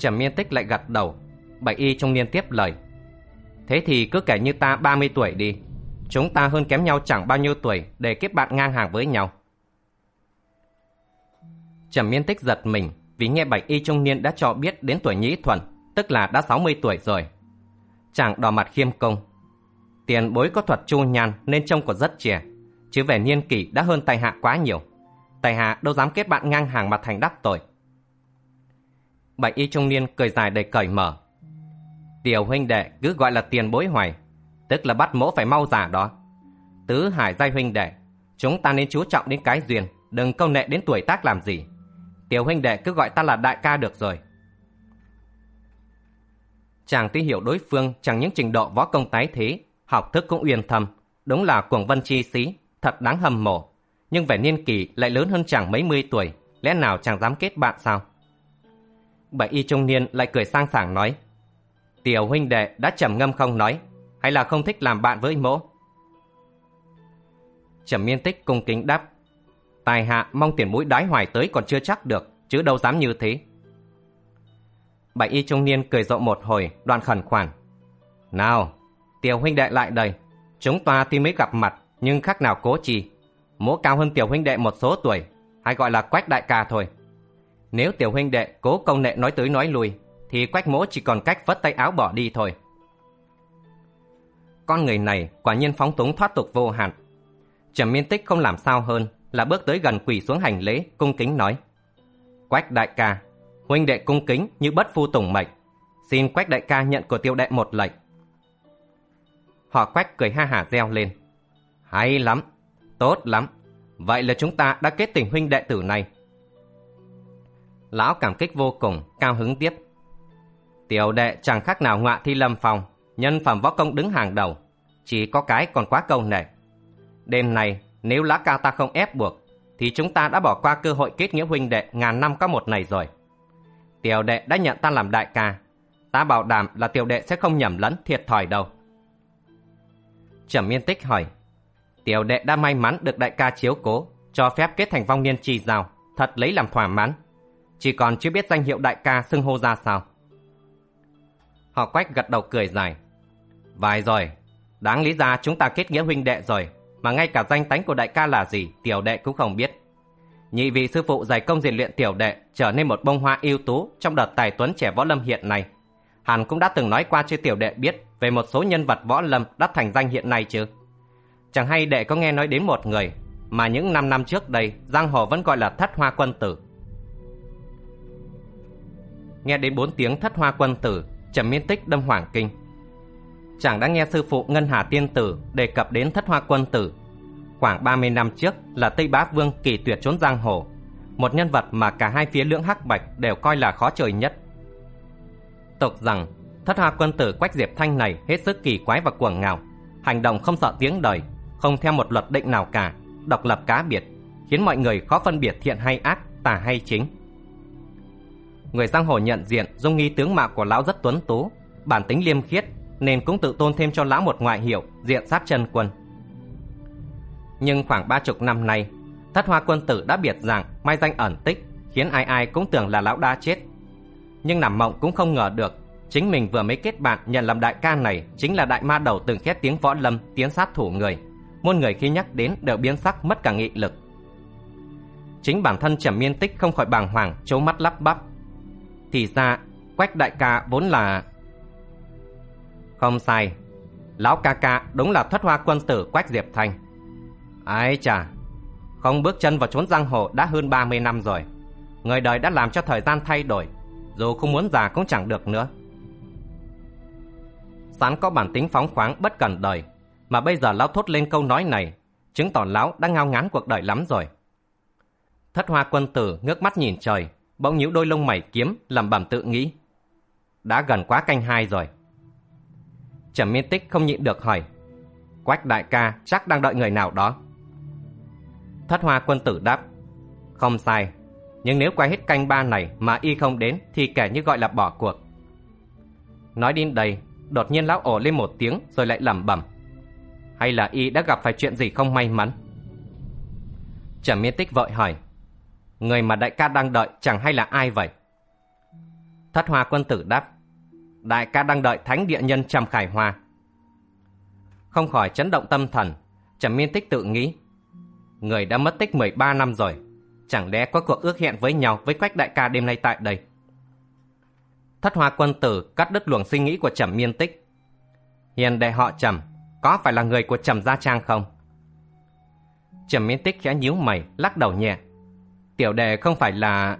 Trầm miên tích lại gật đầu. Bạch y trung niên tiếp lời. Thế thì cứ kể như ta 30 tuổi đi. Chúng ta hơn kém nhau chẳng bao nhiêu tuổi Để kết bạn ngang hàng với nhau. Trầm miên tích giật mình Vì nghe bạch y trung niên đã cho biết đến tuổi nhĩ thuần, Tức là đã 60 tuổi rồi. Chàng đỏ mặt khiêm công. Tiền bối có thuật chu nhan Nên trông còn rất trẻ, Chứ về niên kỷ đã hơn tài hạ quá nhiều. Tài hạ đâu dám kết bạn ngang hàng mà thành đắc tội. Bạch y trung niên cười dài đầy cởi mở. Tiểu huynh đệ cứ gọi là tiền bối hoài, tức là bắt mỗ phải mau giả đó. Tứ hải giai huynh đệ, chúng ta nên chú trọng đến cái duyên, đừng câu nệ đến tuổi tác làm gì. Tiểu huynh đệ cứ gọi ta là đại ca được rồi. Chàng tuy hiểu đối phương chẳng những trình độ võ công tái thế, học thức cũng uyên thâm, đúng là cuồng vân chi sĩ, thật đáng hâm mộ. Nhưng vẻ niên kỷ lại lớn hơn chàng mấy mươi tuổi, lẽ nào chàng dám kết bạn sao? Bảy y trung niên lại cười sang sảng nói, Tiểu huynh đệ đã trầm ngâm không nói, Hay là không thích làm bạn với mỗ? Trầm miên tích cung kính đáp, Tài hạ mong tiền mũi đái hoài tới còn chưa chắc được, Chứ đâu dám như thế. Bảy y trung niên cười rộ một hồi Đoạn khẩn khoản, Nào, tiểu huynh đệ lại đây, Chúng ta tuy mới gặp mặt, Nhưng khác nào cố chi. Mỗ cao hơn tiểu huynh đệ một số tuổi, Hay gọi là quách đại ca thôi nếu tiểu huynh đệ cố công nệ nói tới nói lui, thì quách mỗ chỉ còn cách vất tay áo bỏ đi thôi. Con người này quả nhiên phóng túng thoát tục vô hạn. Trầm miên tích không làm sao hơn là bước tới gần quỳ xuống hành lễ, cung kính nói. Quách đại ca, huynh đệ cung kính như bất phu tùng mệnh. Xin quách đại ca nhận của tiêu đệ một lệnh. Họ quách cười ha hả reo lên. Hay lắm, tốt lắm. Vậy là chúng ta đã kết tình huynh đệ tử này. Lão cảm kích vô cùng, cao hứng tiếp. Tiểu đệ chẳng khác nào ngọa thi lâm phòng, nhân phẩm võ công đứng hàng đầu, chỉ có cái còn quá câu nệ. Đêm này, nếu lão ca ta không ép buộc, thì chúng ta đã bỏ qua cơ hội kết nghĩa huynh đệ ngàn năm có một này rồi. Tiểu đệ đã nhận ta làm đại ca, ta bảo đảm là tiểu đệ sẽ không nhầm lẫn thiệt thòi đâu. Trầm miên tích hỏi, tiểu đệ đã may mắn được đại ca chiếu cố, cho phép kết thành vong niên trì giao, thật lấy làm thỏa mãn. Chỉ còn chưa biết danh hiệu đại ca xưng hô ra sao. Họ quách gật đầu cười dài. Vài rồi, đáng lý ra chúng ta kết nghĩa huynh đệ rồi, mà ngay cả danh tánh của đại ca là gì tiểu đệ cũng không biết. Nhị vị sư phụ giải công rèn luyện tiểu đệ trở nên một bông hoa ưu tú trong đợt tài tuấn trẻ võ lâm hiện nay. Hàn cũng đã từng nói qua cho tiểu đệ biết về một số nhân vật võ lâm đã thành danh hiện nay chứ. Chẳng hay đệ có nghe nói đến một người mà những năm năm trước đây giang hồ vẫn gọi là thất hoa quân tử. Nghe đến bốn tiếng thất hoa quân tử, trầm miên tích đâm hoàng kinh. Chàng đã nghe sư phụ Ngân Hà Tiên Tử đề cập đến thất hoa quân tử. Khoảng 30 năm trước là Tây Bá Vương kỳ tuyệt trốn giang hồ, một nhân vật mà cả hai phía lưỡng hắc bạch đều coi là khó trời nhất. Tục rằng, thất hoa quân tử Quách Diệp Thanh này hết sức kỳ quái và cuồng ngạo, hành động không sợ tiếng đời, không theo một luật định nào cả, độc lập cá biệt, khiến mọi người khó phân biệt thiện hay ác, tà hay chính. Người giang hồ nhận diện dung nghi tướng mạo của lão rất tuấn tú, bản tính liêm khiết, nên cũng tự tôn thêm cho lão một ngoại hiệu diện sát chân quân. Nhưng khoảng ba chục năm nay, thất hoa quân tử đã biệt dạng, mai danh ẩn tích, khiến ai ai cũng tưởng là lão đã chết. Nhưng nằm mộng cũng không ngờ được, chính mình vừa mới kết bạn nhận làm đại ca này chính là đại ma đầu từng khét tiếng võ lâm, tiến sát thủ người. Muôn người khi nhắc đến đều biến sắc mất cả nghị lực. Chính bản thân Trầm Miên Tích không khỏi bàng hoàng, trố mắt lắp bắp. Thì ra, Quách đại ca vốn là không sai, lão ca ca đúng là thất hoa quân tử Quách Diệp Thanh. Ái chà, không bước chân vào chốn giang hồ đã hơn 30 năm rồi. Người đời đã làm cho thời gian thay đổi, dù không muốn già cũng chẳng được nữa. Sán có bản tính phóng khoáng bất cần đời, mà bây giờ lão thốt lên câu nói này, chứng tỏ lão đã ngao ngán cuộc đời lắm rồi. Thất hoa quân tử ngước mắt nhìn trời, bỗng nhíu đôi lông mày kiếm, làm bẩm tự nghĩ. Đã gần quá canh hai rồi. Trầm miên tích không nhịn được hỏi. Quách đại ca chắc đang đợi người nào đó. Thất hoa quân tử đáp. Không sai, nhưng nếu quay hết canh ba này mà y không đến thì kẻ như gọi là bỏ cuộc. Nói đến đây, đột nhiên lão ổ lên một tiếng rồi lại lẩm bẩm. Hay là y đã gặp phải chuyện gì không may mắn? Trầm miên tích vội hỏi. Người mà đại ca đang đợi chẳng hay là ai vậy? Thất hoa quân tử đáp đại ca đang đợi thánh địa nhân Trầm Khải Hoa. Không khỏi chấn động tâm thần, Trầm Miên Tích tự nghĩ. Người đã mất tích 13 năm rồi, chẳng lẽ có cuộc ước hẹn với nhau với Quách đại ca đêm nay tại đây? Thất hoa quân tử cắt đứt luồng suy nghĩ của Trầm Miên Tích. Hiền đệ họ Trầm, có phải là người của Trầm Gia Trang không? Trầm Miên Tích khẽ nhíu mày, lắc đầu nhẹ. Tiểu đệ không phải là...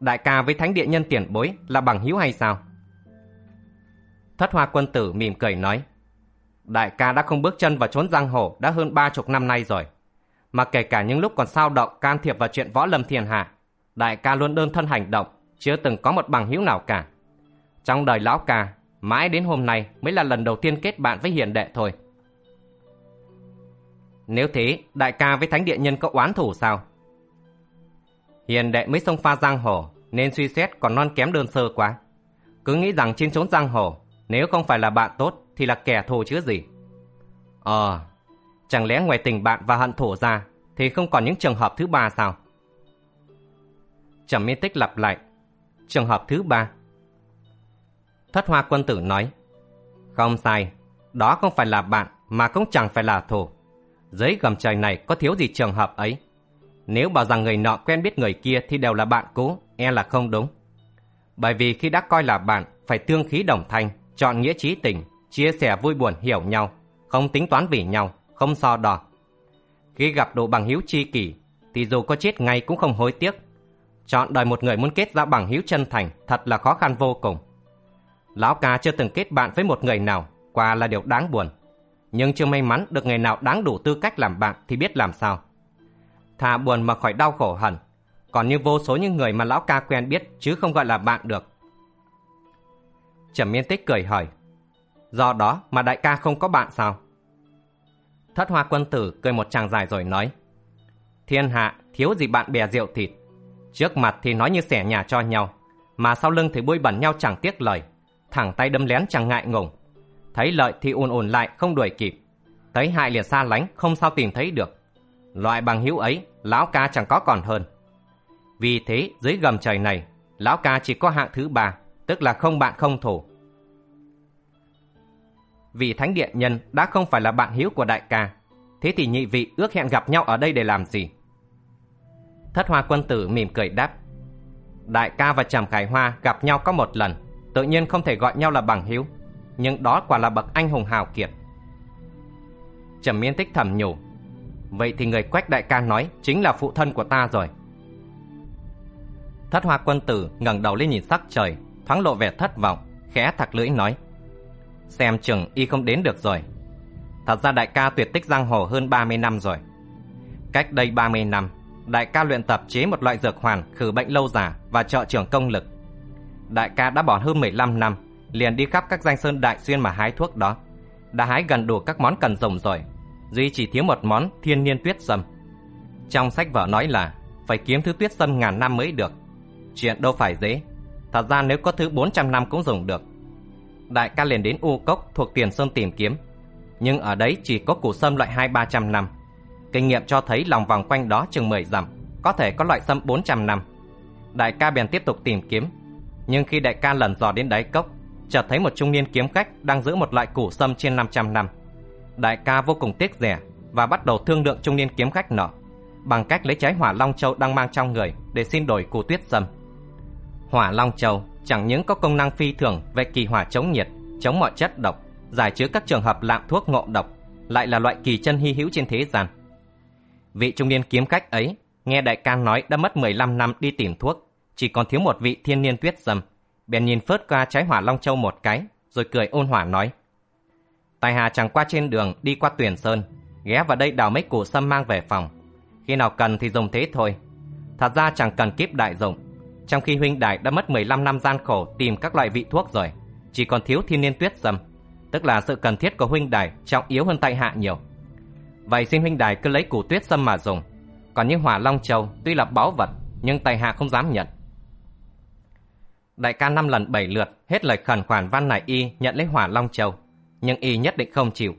Đại ca với thánh địa nhân tiền bối là bằng hữu hay sao? Thất hoa quân tử mỉm cười nói. Đại ca đã không bước chân vào trốn giang hồ đã hơn ba chục năm nay rồi. Mà kể cả những lúc còn sao động can thiệp vào chuyện võ lâm thiên hạ, đại ca luôn đơn thân hành động, chưa từng có một bằng hữu nào cả. Trong đời lão ca, mãi đến hôm nay mới là lần đầu tiên kết bạn với hiền đệ thôi. Nếu thế, đại ca với thánh địa nhân có oán thủ sao? Hiền đệ mới xông pha giang hồ, nên suy xét còn non kém đơn sơ quá. Cứ nghĩ rằng trên trốn giang hồ, nếu không phải là bạn tốt thì là kẻ thù chứ gì. Ờ, chẳng lẽ ngoài tình bạn và hận thù ra thì không còn những trường hợp thứ ba sao? Trầm miên tích lặp lại. Trường hợp thứ ba. Thất hoa quân tử nói. Không sai, đó không phải là bạn mà cũng chẳng phải là thù. Dưới gầm trời này có thiếu gì trường hợp ấy. Nếu bảo rằng người nọ quen biết người kia thì đều là bạn cũ, e là không đúng. Bởi vì khi đã coi là bạn, phải tương khí đồng thanh, chọn nghĩa trí tình, chia sẻ vui buồn hiểu nhau, không tính toán vì nhau, không so đo. Khi gặp độ bằng hữu chi kỷ, thì dù có chết ngay cũng không hối tiếc. Chọn đời một người muốn kết ra bằng hữu chân thành thật là khó khăn vô cùng. Lão ca chưa từng kết bạn với một người nào, quả là điều đáng buồn. Nhưng chưa may mắn được người nào đáng đủ tư cách làm bạn thì biết làm sao. Thà buồn mà khỏi đau khổ hẳn, còn như vô số những người mà lão ca quen biết chứ không gọi là bạn được Trầm miên tích cười hỏi. Do đó mà đại ca không có bạn sao? Thất hoa quân tử cười một tràng dài rồi nói. Thiên hạ thiếu gì bạn bè rượu thịt. Trước mặt thì nói như xẻ nhà cho nhau, mà sau lưng thì bôi bẩn nhau chẳng tiếc lời. Thẳng tay đâm lén chẳng ngại ngùng. Thấy lợi thì ùn ùn lại không đuổi kịp. Thấy hại liền xa lánh không sao tìm thấy được. Loại bằng hữu ấy, lão ca chẳng có còn hơn. Vì thế, dưới gầm trời này, lão ca chỉ có hạng thứ ba, tức là không bạn không thủ. Vị thánh điện nhân đã không phải là bạn hiếu của đại ca, thế thì nhị vị ước hẹn gặp nhau ở đây để làm gì? Thất hoa quân tử mỉm cười đáp. Đại ca và Trầm Khải Hoa gặp nhau có một lần, tự nhiên không thể gọi nhau là bằng hiếu, nhưng đó quả là bậc anh hùng hào kiệt. Trầm Miên Tích thầm nhủ, vậy thì người Quách đại ca nói chính là phụ thân của ta rồi. Thất hoa quân tử ngẩng đầu lên nhìn sắc trời, thoáng lộ vẻ thất vọng, khẽ thặc lưỡi nói. Xem chừng y không đến được rồi. Thật ra đại ca tuyệt tích giang hồ hơn 30 năm rồi. Cách đây 30 năm, đại ca luyện tập chế một loại dược hoàn khử bệnh lâu già và trợ trưởng công lực. Đại ca đã bỏ hơn 15 năm, liền đi khắp các danh sơn đại xuyên mà hái thuốc đó. Đã hái gần đủ các món cần dùng rồi, duy chỉ thiếu một món thiên niên tuyết sâm. Trong sách vở nói là phải kiếm thứ tuyết sâm ngàn năm mới được. Chuyện đâu phải dễ, thật ra nếu có thứ 400 năm cũng dùng được. Đại ca liền đến U Cốc thuộc Tiền Sơn tìm kiếm, nhưng ở đấy chỉ có củ sâm loại hai ba trăm năm Kinh nghiệm cho thấy lòng vòng quanh đó chừng 10 dặm, có thể có loại sâm 400 năm. Đại ca bèn tiếp tục tìm kiếm, nhưng khi đại ca lần dò đến đáy cốc, chợt thấy một trung niên kiếm khách đang giữ một loại củ sâm trên 500 năm. Đại ca vô cùng tiếc rẻ và bắt đầu thương lượng trung niên kiếm khách nọ bằng cách lấy trái hỏa long châu đang mang trong người để xin đổi cù tuyết sâm. Hỏa long châu chẳng những có công năng phi thường về kỳ hỏa chống nhiệt, chống mọi chất độc, giải chứa các trường hợp lạm thuốc ngộ độc, lại là loại kỳ chân hy hữu trên thế gian. Vị trung niên kiếm khách ấy, nghe đại ca nói đã mất 15 năm đi tìm thuốc, chỉ còn thiếu một vị thiên niên tuyết dâm. Bèn nhìn phớt qua trái hỏa long châu một cái, rồi cười ôn hòa nói. Tài hà chẳng qua trên đường đi qua tuyển sơn, ghé vào đây đào mấy củ sâm mang về phòng. Khi nào cần thì dùng thế thôi. Thật ra chẳng cần kiếp đại dụng. Trong khi huynh đại đã mất 15 năm gian khổ tìm các loại vị thuốc rồi, chỉ còn thiếu thiên niên tuyết sâm, tức là sự cần thiết của huynh đại trọng yếu hơn tại hạ nhiều. Vậy xin huynh đài cứ lấy củ tuyết sâm mà dùng Còn những hỏa long châu tuy là báu vật Nhưng tài hạ không dám nhận Đại ca năm lần bảy lượt Hết lời khẩn khoản văn nại y nhận lấy hỏa long châu nhưng y nhất định không chịu.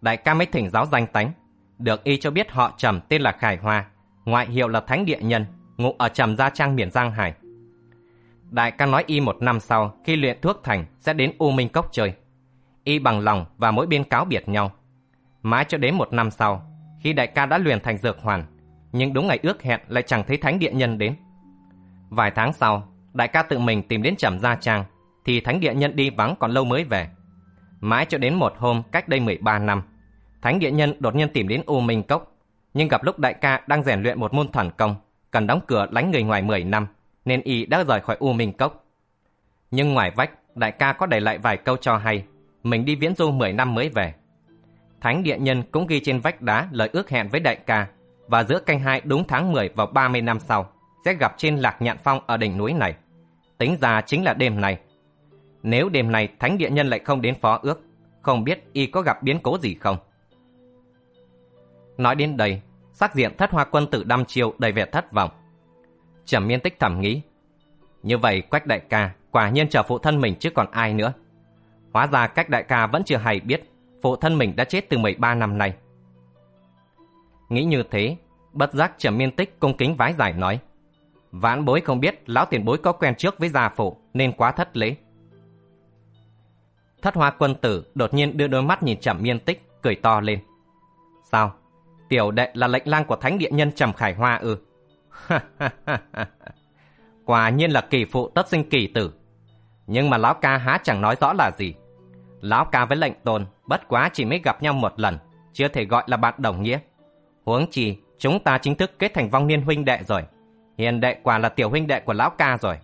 Đại ca mới thỉnh giáo danh tánh. Được y cho biết họ trầm tên là Khải Hoa Ngoại hiệu là Thánh Địa Nhân Ngụ ở trầm Gia Trang miền Giang Hải. Đại ca nói y một năm sau Khi luyện thuốc thành sẽ đến U Minh Cốc chơi. Y bằng lòng và mỗi bên cáo biệt nhau. Mãi cho đến một năm sau, khi đại ca đã luyện thành dược hoàn, nhưng đúng ngày ước hẹn lại chẳng thấy thánh địa nhân đến. Vài tháng sau, đại ca tự mình tìm đến trầm gia trang, thì thánh địa nhân đi vắng còn lâu mới về. Mãi cho đến một hôm cách đây 13 năm, thánh địa nhân đột nhiên tìm đến U Minh Cốc, nhưng gặp lúc đại ca đang rèn luyện một môn thần công, cần đóng cửa lánh người ngoài 10 năm, nên y đã rời khỏi U Minh Cốc. Nhưng ngoài vách, đại ca có để lại vài câu cho hay, mình đi viễn du 10 năm mới về. Thánh địa nhân cũng ghi trên vách đá lời ước hẹn với đại ca và giữa canh hai đúng tháng 10 vào 30 năm sau sẽ gặp trên lạc nhạn phong ở đỉnh núi này. Tính ra chính là đêm này. Nếu đêm này thánh địa nhân lại không đến phó ước, không biết y có gặp biến cố gì không. Nói đến đây, sắc diện thất hoa quân tử đăm chiêu đầy vẻ thất vọng. Trầm miên tích thầm nghĩ, như vậy quách đại ca quả nhiên chờ phụ thân mình chứ còn ai nữa. Hóa ra cách đại ca vẫn chưa hay biết phụ thân mình đã chết từ 13 năm nay. Nghĩ như thế, bất giác trầm miên tích cung kính vái giải nói. Vãn bối không biết lão tiền bối có quen trước với gia phụ nên quá thất lễ. Thất hoa quân tử đột nhiên đưa đôi mắt nhìn trầm miên tích, cười to lên. Sao? Tiểu đệ là lệnh lang của thánh địa nhân trầm khải hoa ư? Quả nhiên là kỳ phụ tất sinh kỳ tử. Nhưng mà lão ca há chẳng nói rõ là gì. Lão ca với lệnh tôn bất quá chỉ mới gặp nhau một lần, chưa thể gọi là bạn đồng nghĩa. Huống chi, chúng ta chính thức kết thành vong niên huynh đệ rồi. Hiền đệ quả là tiểu huynh đệ của lão ca rồi.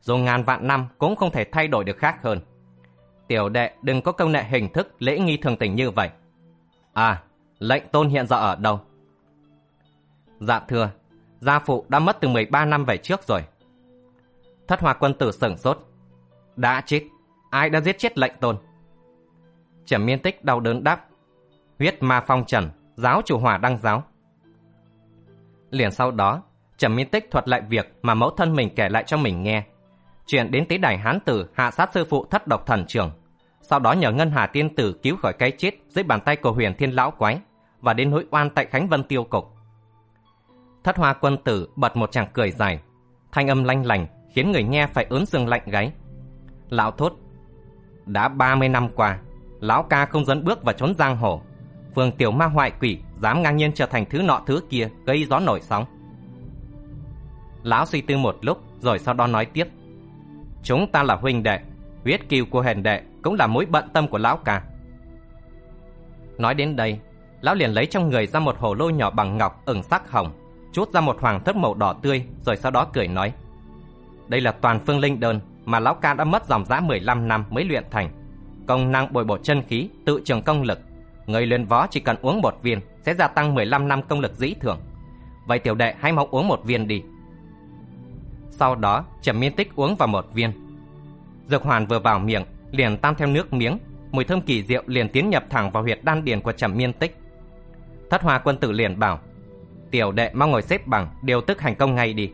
Dù ngàn vạn năm cũng không thể thay đổi được khác hơn. Tiểu đệ đừng có công nệ hình thức lễ nghi thường tình như vậy. À, lệnh tôn hiện giờ ở đâu? Dạ thưa, gia phụ đã mất từ 13 năm về trước rồi. Thất hoa quân tử sửng sốt. Đã chết, ai đã giết chết lệnh tôn? Trầm miên tích đau đớn đáp. Huyết ma phong trần, giáo chủ hỏa đăng giáo. Liền sau đó, Trầm miên tích thuật lại việc mà mẫu thân mình kể lại cho mình nghe. Chuyện đến tế đài hán tử hạ sát sư phụ thất độc thần trưởng. Sau đó nhờ Ngân Hà Tiên Tử cứu khỏi cái chết dưới bàn tay của huyền thiên lão quái và đến nỗi oan tại Khánh Vân Tiêu Cục. Thất hoa quân tử bật một tràng cười dài, thanh âm lanh lành khiến người nghe phải ớn xương lạnh gáy. Lão thốt, đã 30 năm qua, lão ca không dẫn bước vào trốn giang hồ. Phương tiểu ma hoại quỷ dám ngang nhiên trở thành thứ nọ thứ kia gây gió nổi sóng. Lão suy tư một lúc rồi sau đó nói tiếp. Chúng ta là huynh đệ, huyết kiều của hèn đệ cũng là mối bận tâm của lão ca. Nói đến đây, lão liền lấy trong người ra một hồ lô nhỏ bằng ngọc ửng sắc hồng, chút ra một hoàng thất màu đỏ tươi rồi sau đó cười nói. Đây là toàn phương linh đơn mà lão ca đã mất dòng dã 15 năm mới luyện thành. Công năng bồi bổ chân khí, tự trường công lực. Người luyện võ chỉ cần uống một viên sẽ gia tăng 15 năm công lực dĩ thường. Vậy tiểu đệ hãy mau uống một viên đi. Sau đó, Trầm Miên Tích uống vào một viên. Dược hoàn vừa vào miệng, liền tan theo nước miếng, mùi thơm kỳ diệu liền tiến nhập thẳng vào huyệt đan điền của Trầm Miên Tích. Thất Hoa quân tử liền bảo: "Tiểu đệ mau ngồi xếp bằng, điều tức hành công ngay đi."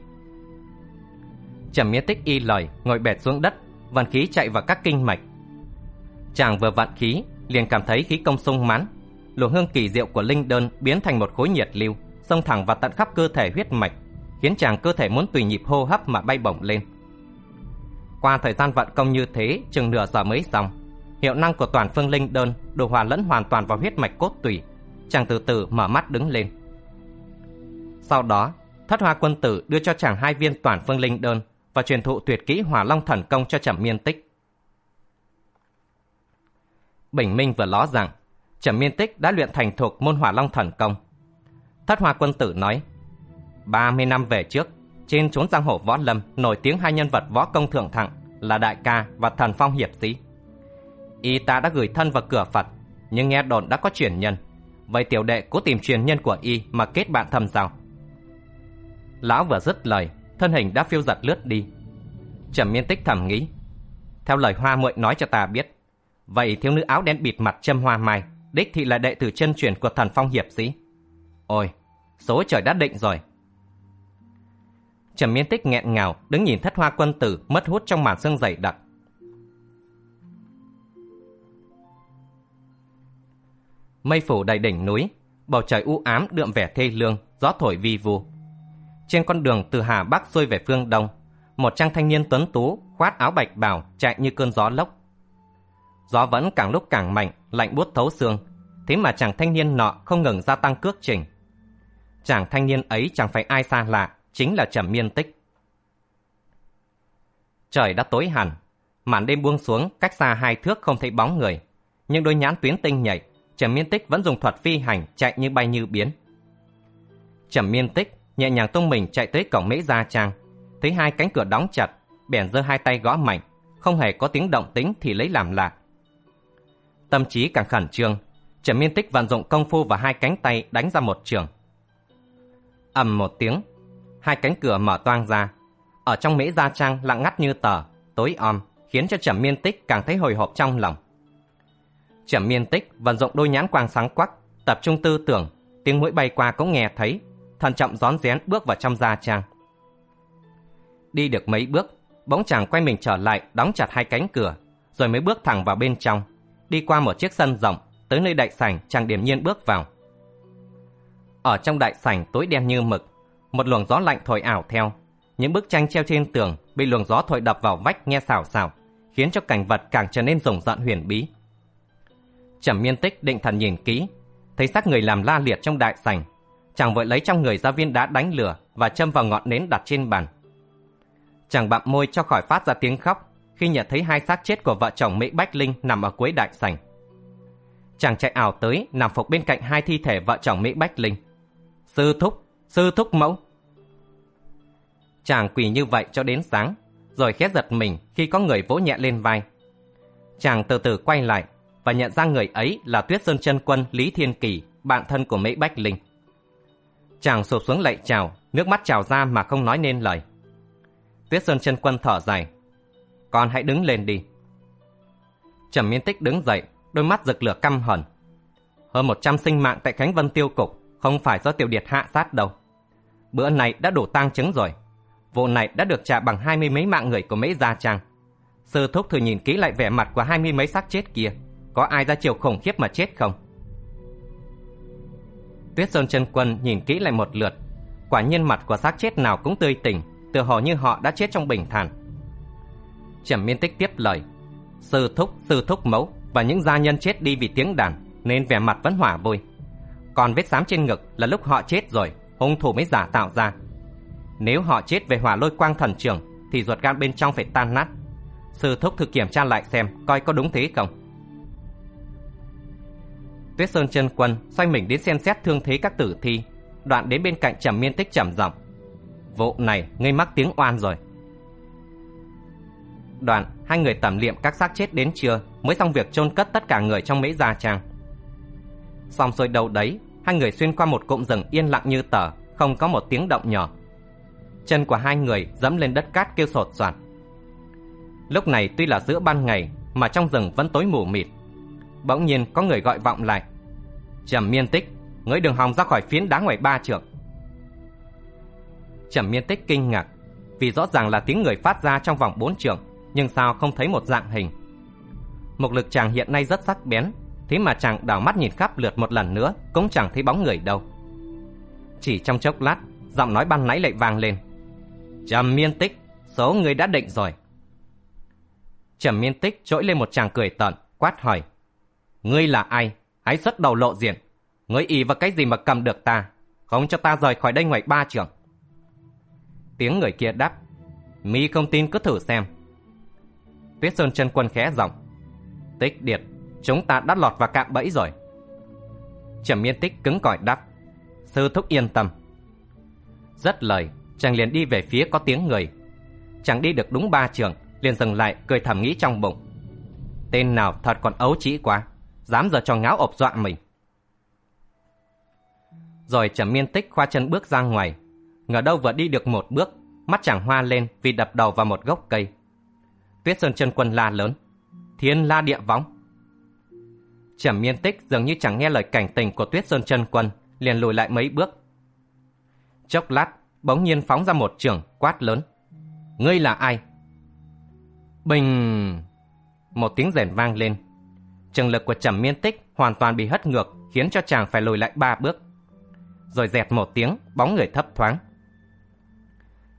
Trầm Miên Tích y lời, ngồi bệt xuống đất, vận khí chạy vào các kinh mạch. Chàng vừa vận khí, liền cảm thấy khí công sung mãn, luồng hương kỳ diệu của linh đơn biến thành một khối nhiệt lưu, xông thẳng vào tận khắp cơ thể huyết mạch, khiến chàng cơ thể muốn tùy nhịp hô hấp mà bay bổng lên. Qua thời gian vận công như thế, chừng nửa giờ mới xong, hiệu năng của toàn phương linh đơn đồ hòa lẫn hoàn toàn vào huyết mạch cốt tủy, chàng từ từ mở mắt đứng lên. Sau đó, Thất Hoa quân tử đưa cho chàng hai viên toàn phương linh đơn và truyền thụ tuyệt kỹ Hỏa Long thần công cho Trầm Miên Tích. Bình Minh vừa ló rằng Trầm Miên Tích đã luyện thành thuộc môn Hỏa Long thần công. Thất Hoa quân tử nói: 30 năm về trước, trên chốn giang hồ võ lâm nổi tiếng hai nhân vật võ công thượng thặng là Đại ca và Thần Phong hiệp sĩ. Y ta đã gửi thân vào cửa Phật, nhưng nghe đồn đã có truyền nhân. Vậy tiểu đệ cố tìm truyền nhân của Y mà kết bạn thầm sao? Lão vừa dứt lời, thân hình đã phiêu giật lướt đi. Trầm Miên Tích thầm nghĩ, theo lời Hoa Muội nói cho ta biết, vậy thiếu nữ áo đen bịt mặt châm hoa mai, đích thị là đệ tử chân truyền của Thần Phong hiệp sĩ. Ôi, số trời đã định rồi. Trầm Miên Tích nghẹn ngào đứng nhìn Thất Hoa quân tử mất hút trong màn sương dày đặc. Mây phủ đầy đỉnh núi, bầu trời u ám đượm vẻ thê lương, gió thổi vi vu. Trên con đường từ Hà Bắc xuôi về phương Đông, một trang thanh niên tuấn tú khoát áo bạch bào chạy như cơn gió lốc. Gió vẫn càng lúc càng mạnh, lạnh buốt thấu xương, thế mà chàng thanh niên nọ không ngừng gia tăng cước trình. Chàng thanh niên ấy chẳng phải ai xa lạ, chính là Trầm Miên Tích. Trời đã tối hẳn, màn đêm buông xuống cách xa hai thước không thấy bóng người, nhưng đôi nhãn tuyến tinh nhạy, Trầm Miên Tích vẫn dùng thuật phi hành chạy như bay như biến. Trầm Miên Tích nhẹ nhàng tung mình chạy tới cổng mễ gia trang, thấy hai cánh cửa đóng chặt, bèn giơ hai tay gõ mạnh, không hề có tiếng động tính thì lấy làm lạ. Tâm trí càng khẩn trương, Trầm Miên Tích vận dụng công phu và hai cánh tay đánh ra một trường. ầm một tiếng, hai cánh cửa mở toang ra. Ở trong mễ gia trang lặng ngắt như tờ, tối om, khiến cho Trầm Miên Tích càng thấy hồi hộp trong lòng. Trầm Miên Tích vận dụng đôi nhãn quang sáng quắc, tập trung tư tưởng, tiếng mũi bay qua cũng nghe thấy, thận trọng rón rén bước vào trong gia trang. Đi được mấy bước, bỗng chàng quay mình trở lại đóng chặt hai cánh cửa, rồi mới bước thẳng vào bên trong, đi qua một chiếc sân rộng, tới nơi đại sảnh chàng điềm nhiên bước vào. Ở trong đại sảnh tối đen như mực, một luồng gió lạnh thổi ảo theo, những bức tranh treo trên tường bị luồng gió thổi đập vào vách nghe xào xào, khiến cho cảnh vật càng trở nên rùng rợn huyền bí. Trầm Miên Tích định thần nhìn kỹ, thấy xác người làm la liệt trong đại sảnh, chàng vội lấy trong người ra viên đá đánh lửa và châm vào ngọn nến đặt trên bàn. Chàng bặm môi cho khỏi phát ra tiếng khóc khi nhận thấy hai xác chết của vợ chồng Mỹ Bách Linh nằm ở cuối đại sảnh. Chàng chạy ảo tới nằm phục bên cạnh hai thi thể vợ chồng Mỹ Bách Linh. Sư thúc, sư thúc mẫu. Chàng quỳ như vậy cho đến sáng, rồi khét giật mình khi có người vỗ nhẹ lên vai. Chàng từ từ quay lại và nhận ra người ấy là Tuyết Sơn chân quân Lý Thiên Kỳ, bạn thân của Mỹ Bách Linh. Chàng sụp xuống lạy chào, nước mắt trào ra mà không nói nên lời. Tuyết Sơn chân quân thở dài. Con hãy đứng lên đi. Trầm miên tích đứng dậy, đôi mắt rực lửa căm hận. Hơn 100 sinh mạng tại Khánh Vân tiêu cục không phải do tiểu điệt hạ sát đâu. Bữa này đã đủ tang chứng rồi. Vụ này đã được trả bằng hai mươi mấy mạng người của Mễ Gia Trang. Sư thúc thử nhìn kỹ lại vẻ mặt của hai mươi mấy xác chết kia. Có ai ra chiều khủng khiếp mà chết không? Tuyết Sơn chân quân nhìn kỹ lại một lượt. Quả nhiên mặt của xác chết nào cũng tươi tỉnh, tựa hồ như họ đã chết trong bình thản. Trầm miên tích tiếp lời. Sư thúc, sư thúc mẫu và những gia nhân chết đi vì tiếng đàn nên vẻ mặt vẫn hỏa vui. Còn vết xám trên ngực là lúc họ chết rồi, hung thủ mới giả tạo ra. Nếu họ chết về hỏa lôi quang thần trường thì ruột gan bên trong phải tan nát. Sư thúc thử kiểm tra lại xem coi có đúng thế không. Tuyết Sơn chân quân xoay mình đến xem xét thương thế các tử thi, đoạn đến bên cạnh Trầm Miên Tích trầm giọng. Vụ này ngây mắc tiếng oan rồi. Đoạn, hai người tẩm liệm các xác chết đến trưa mới xong việc chôn cất tất cả người trong mễ gia trang. Xong rồi đầu đấy, hai người xuyên qua một cụm rừng yên lặng như tờ, không có một tiếng động nhỏ. Chân của hai người dẫm lên đất cát kêu sột soạt. Lúc này tuy là giữa ban ngày mà trong rừng vẫn tối mù mịt. Bỗng nhiên có người gọi vọng lại. Trầm miên tích, ngươi đường hòng ra khỏi phiến đá ngoài ba trượng. Trầm miên tích kinh ngạc, vì rõ ràng là tiếng người phát ra trong vòng bốn trượng, nhưng sao không thấy một dạng hình. Một lực chàng hiện nay rất sắc bén, thế mà chàng đảo mắt nhìn khắp lượt một lần nữa cũng chẳng thấy bóng người đâu. Chỉ trong chốc lát, giọng nói ban nãy lại vang lên. Trầm miên tích, số người đã định rồi. Trầm miên tích trỗi lên một chàng cười tợn quát hỏi. Ngươi là ai? Hãy xuất đầu lộ diện. Ngươi ý vào cái gì mà cầm được ta? Không cho ta rời khỏi đây ngoài ba trường. Tiếng người kia đáp. Mi không tin cứ thử xem. Tuyết Sơn chân quân khẽ giọng. Tích điệt, chúng ta đã lọt vào cạm bẫy rồi. Trầm miên tích cứng cỏi đáp. Sư thúc yên tâm. Rất lời, chàng liền đi về phía có tiếng người. Chàng đi được đúng ba trường, liền dừng lại cười thầm nghĩ trong bụng. Tên nào thật còn ấu trĩ quá, dám giờ cho ngáo ộp dọa mình. Rồi trầm miên tích khoa chân bước ra ngoài, ngờ đâu vừa đi được một bước, mắt chàng hoa lên vì đập đầu vào một gốc cây. Tuyết Sơn chân quân la lớn, thiên la địa võng. Trầm miên tích dường như chẳng nghe lời cảnh tình của Tuyết Sơn chân quân, liền lùi lại mấy bước. Chốc lát, bỗng nhiên phóng ra một trường quát lớn. Ngươi là ai? Bình... Một tiếng rền vang lên. Trường lực của trầm miên tích hoàn toàn bị hất ngược khiến cho chàng phải lùi lại ba bước. Rồi dẹt một tiếng, bóng người thấp thoáng.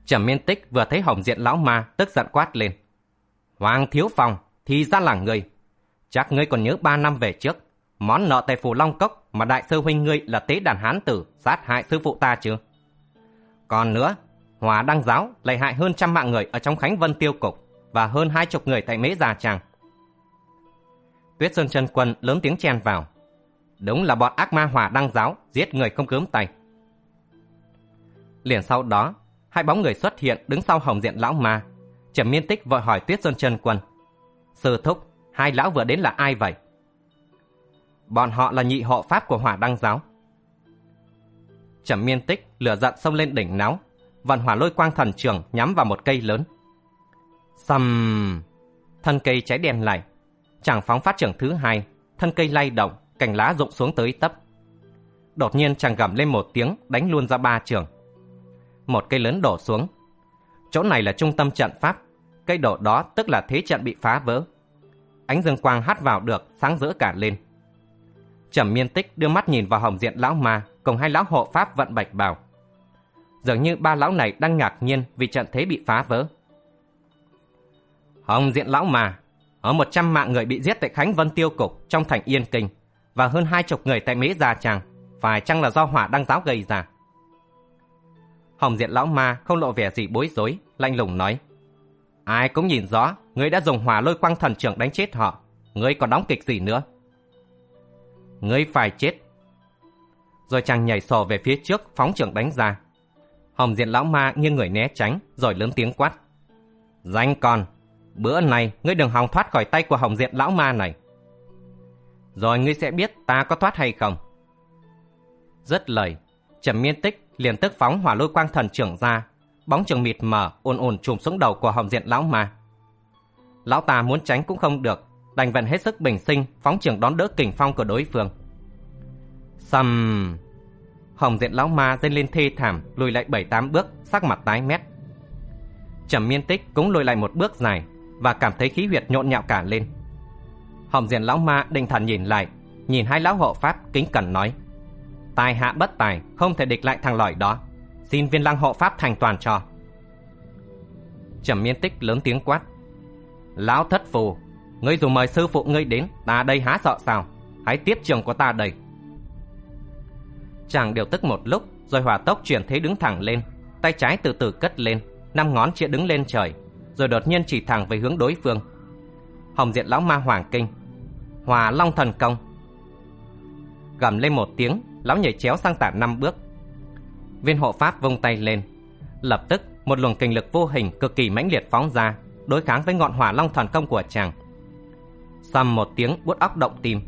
Trầm miên tích vừa thấy hồng diện lão ma tức giận quát lên. Hoàng thiếu phòng, thì ra là người. Chắc ngươi còn nhớ ba năm về trước, món nợ tại phủ Long Cốc mà đại sư huynh ngươi là tế đàn hán tử sát hại sư phụ ta chưa? Còn nữa, Hòa Đăng Giáo lại hại hơn trăm mạng người ở trong Khánh Vân Tiêu Cục và hơn hai chục người tại Mễ Già Tràng. Tuyết Sơn chân Quân lớn tiếng chen vào. Đúng là bọn ác ma Hòa Đăng Giáo giết người không cướm tay. Liền sau đó, hai bóng người xuất hiện đứng sau hồng diện lão ma. Trầm Miên Tích vội hỏi Tuyết Sơn chân Quân. Sư thúc, hai lão vừa đến là ai vậy? Bọn họ là nhị hộ pháp của Hỏa Đăng Giáo. Trầm Miên Tích lửa giận xông lên đỉnh náo, vận hỏa lôi quang thần trường nhắm vào một cây lớn. xầm Thân cây cháy đèn lại. Chàng phóng phát trưởng thứ hai, thân cây lay động, cành lá rụng xuống tới tấp. Đột nhiên chàng gầm lên một tiếng, đánh luôn ra ba trường. Một cây lớn đổ xuống. Chỗ này là trung tâm trận pháp. Cây đổ đó tức là thế trận bị phá vỡ. Ánh dương quang hắt vào được, sáng rỡ cả lên. Trầm miên tích đưa mắt nhìn vào hồng diện lão ma cùng hai lão hộ pháp vận bạch bào. Dường như ba lão này đang ngạc nhiên vì trận thế bị phá vỡ. Hồng diện lão ma ở một trăm mạng người bị giết tại Khánh Vân Tiêu Cục trong thành Yên Kinh và hơn hai chục người tại Mễ Gia Tràng, phải chăng là do hỏa đăng giáo gây ra? Hồng diện lão ma không lộ vẻ gì bối rối, lanh lùng nói. Ai cũng nhìn rõ, ngươi đã dùng hỏa lôi quang thần trưởng đánh chết họ. Ngươi còn đóng kịch gì nữa? Ngươi phải chết. Rồi chàng nhảy sổ về phía trước, phóng trưởng đánh ra. Hồng diện lão ma nghiêng người né tránh, rồi lớn tiếng quát. Danh con, bữa này ngươi đừng hòng thoát khỏi tay của hồng diện lão ma này. Rồi ngươi sẽ biết ta có thoát hay không. Rất lời, trầm miên tích liền tức phóng hỏa lôi quang thần trưởng ra, bóng trường mịt mờ ồn ồn trùm xuống đầu của hồng diện lão ma. Lão ta muốn tránh cũng không được, đành vận hết sức bình sinh phóng trường đón đỡ kình phong của đối phương. sầm Hồng diện lão ma dên lên thê thảm lùi lại bảy tám bước, sắc mặt tái mét. Trầm miên tích cũng lùi lại một bước dài và cảm thấy khí huyệt nhộn nhạo cả lên. Hồng diện lão ma định thần nhìn lại, nhìn hai lão hộ pháp kính cẩn nói. Tài hạ bất tài, không thể địch lại thằng lỏi đó. Xin viên lăng hộ pháp thành toàn cho. Trầm miên tích lớn tiếng quát. Lão thất phù, ngươi dù mời sư phụ ngươi đến, ta đây há sợ sao? Hãy tiếp trường của ta đây. Chàng điều tức một lúc, rồi hỏa tốc chuyển thế đứng thẳng lên, tay trái từ từ cất lên, năm ngón chĩa đứng lên trời, rồi đột nhiên chỉ thẳng về hướng đối phương. Hồng diện lão ma hoàng kinh, hòa long thần công. Gầm lên một tiếng, lão nhảy chéo sang tả năm bước. Viên hộ pháp vung tay lên, lập tức một luồng kinh lực vô hình cực kỳ mãnh liệt phóng ra, đối kháng với ngọn hỏa long thần công của chàng. Xăm một tiếng buốt óc động tim.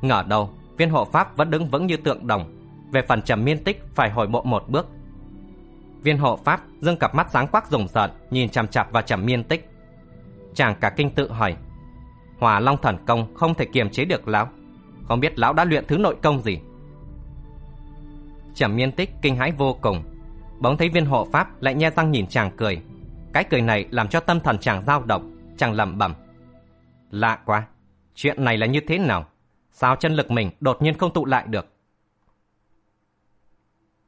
Ngờ đầu, viên hộ pháp vẫn đứng vững như tượng đồng, về phần trầm miên tích phải hồi bộ một bước. Viên hộ pháp dâng cặp mắt sáng quắc rùng rợn nhìn chằm chặp vào trầm miên tích. Chàng cả kinh tự hỏi, Hỏa Long thần công không thể kiềm chế được lão, không biết lão đã luyện thứ nội công gì. Trầm miên tích kinh hãi vô cùng, bỗng thấy viên hộ pháp lại nhe răng nhìn chàng cười. Cái cười này làm cho tâm thần chàng dao động, chàng lẩm bẩm. Lạ quá, chuyện này là như thế nào? Sao chân lực mình đột nhiên không tụ lại được?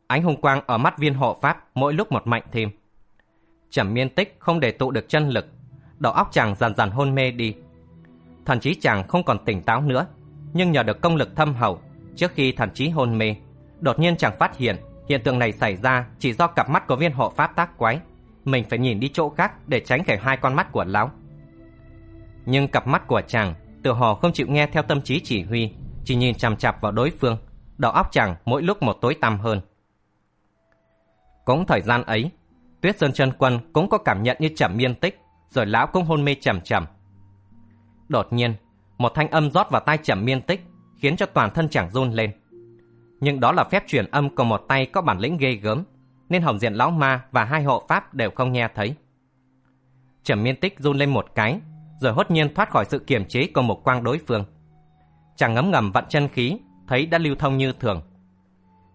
Ánh hùng quang ở mắt viên hộ pháp mỗi lúc một mạnh thêm. Trầm miên tích không để tụ được chân lực, đầu óc chàng dần dần hôn mê đi. Thần trí chàng không còn tỉnh táo nữa, nhưng nhờ được công lực thâm hậu, trước khi thần trí hôn mê, đột nhiên chàng phát hiện hiện tượng này xảy ra chỉ do cặp mắt của viên hộ pháp tác quái. Mình phải nhìn đi chỗ khác để tránh khỏi hai con mắt của lão. Nhưng cặp mắt của chàng tựa hồ không chịu nghe theo tâm trí chỉ huy, chỉ nhìn chằm chặp vào đối phương, đầu óc chàng mỗi lúc một tối tăm hơn. Cũng thời gian ấy, Tuyết Sơn chân quân cũng có cảm nhận như chậm miên tích, rồi lão cũng hôn mê chậm chậm. Đột nhiên, một thanh âm rót vào tai chậm miên tích, khiến cho toàn thân chàng run lên. Nhưng đó là phép truyền âm của một tay có bản lĩnh ghê gớm, nên hồng diện lão ma và hai hộ pháp đều không nghe thấy. Trầm miên tích run lên một cái, rồi hốt nhiên thoát khỏi sự kiềm chế của một quang đối phương. Chàng ngấm ngầm vận chân khí, thấy đã lưu thông như thường.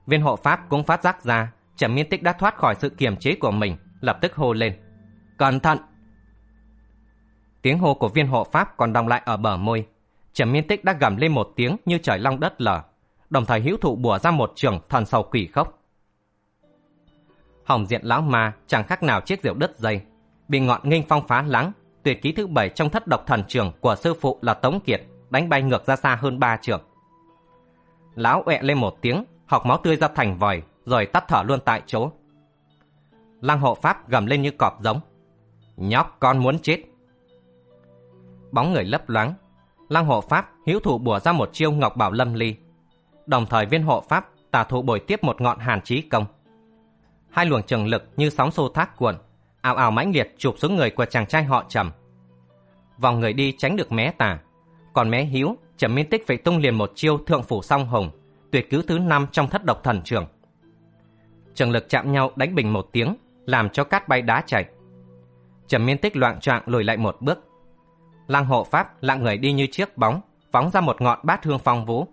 Viên hộ pháp cũng phát giác ra Trầm miên tích đã thoát khỏi sự kiềm chế của mình, lập tức hô lên. Cẩn thận! Tiếng hô của viên hộ pháp còn đọng lại ở bờ môi. Trầm miên tích đã gầm lên một tiếng như trời long đất lở, đồng thời hữu thụ bùa ra một trường thần sầu quỷ khốc hỏng diện lão ma chẳng khác nào chiếc rượu đứt dây, bị ngọn nghênh phong phá lắng, tuyệt ký thứ bảy trong thất độc thần trường của sư phụ là Tống Kiệt đánh bay ngược ra xa hơn ba trường. Lão ẹ lên một tiếng, học máu tươi ra thành vòi, rồi tắt thở luôn tại chỗ. Lăng hộ pháp gầm lên như cọp giống. Nhóc con muốn chết. Bóng người lấp loáng. Lăng hộ pháp hữu thủ bùa ra một chiêu ngọc bảo lâm ly. Đồng thời viên hộ pháp tả thủ bồi tiếp một ngọn hàn trí công. Hai luồng trường lực như sóng xô thác cuộn, ảo ảo mãnh liệt chụp xuống người của chàng trai họ trầm. Vòng người đi tránh được mé tà, còn mé hiếu trầm miên tích phải tung liền một chiêu thượng phủ song hồng, tuyệt cứu thứ năm trong thất độc thần trường trường lực chạm nhau đánh bình một tiếng, làm cho cát bay đá chảy. Trầm miên tích loạn trạng lùi lại một bước. Lăng hộ pháp lặng người đi như chiếc bóng, phóng ra một ngọn bát hương phong vũ.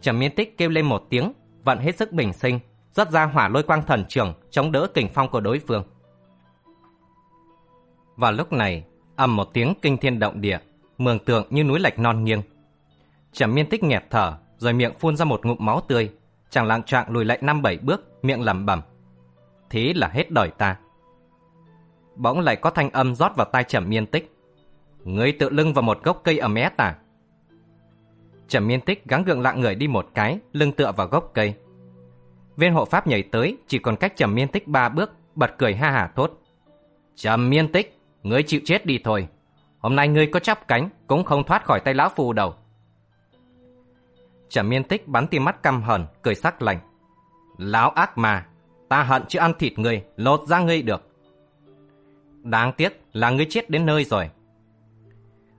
Trầm miên tích kêu lên một tiếng, vận hết sức bình sinh, rót ra hỏa lôi quang thần trường chống đỡ kình phong của đối phương. Vào lúc này, ầm một tiếng kinh thiên động địa, mường tượng như núi lạch non nghiêng. Trầm miên tích nghẹt thở, rồi miệng phun ra một ngụm máu tươi, chàng lạng trạng lùi lại năm bảy bước, miệng lẩm bẩm. Thế là hết đời ta. Bỗng lại có thanh âm rót vào tai Trầm Miên Tích. Ngươi tự lưng vào một gốc cây ở mé tả. Trầm Miên Tích gắng gượng lạng người đi một cái, lưng tựa vào gốc cây. Viên hộ pháp nhảy tới, chỉ còn cách Trầm Miên Tích ba bước, bật cười ha hả thốt. Trầm Miên Tích, ngươi chịu chết đi thôi. Hôm nay ngươi có chắp cánh, cũng không thoát khỏi tay lão phù đầu. Trầm miên tích bắn tim mắt căm hờn, cười sắc lạnh. Lão ác mà, ta hận chứ ăn thịt ngươi, lột ra ngươi được. Đáng tiếc là ngươi chết đến nơi rồi.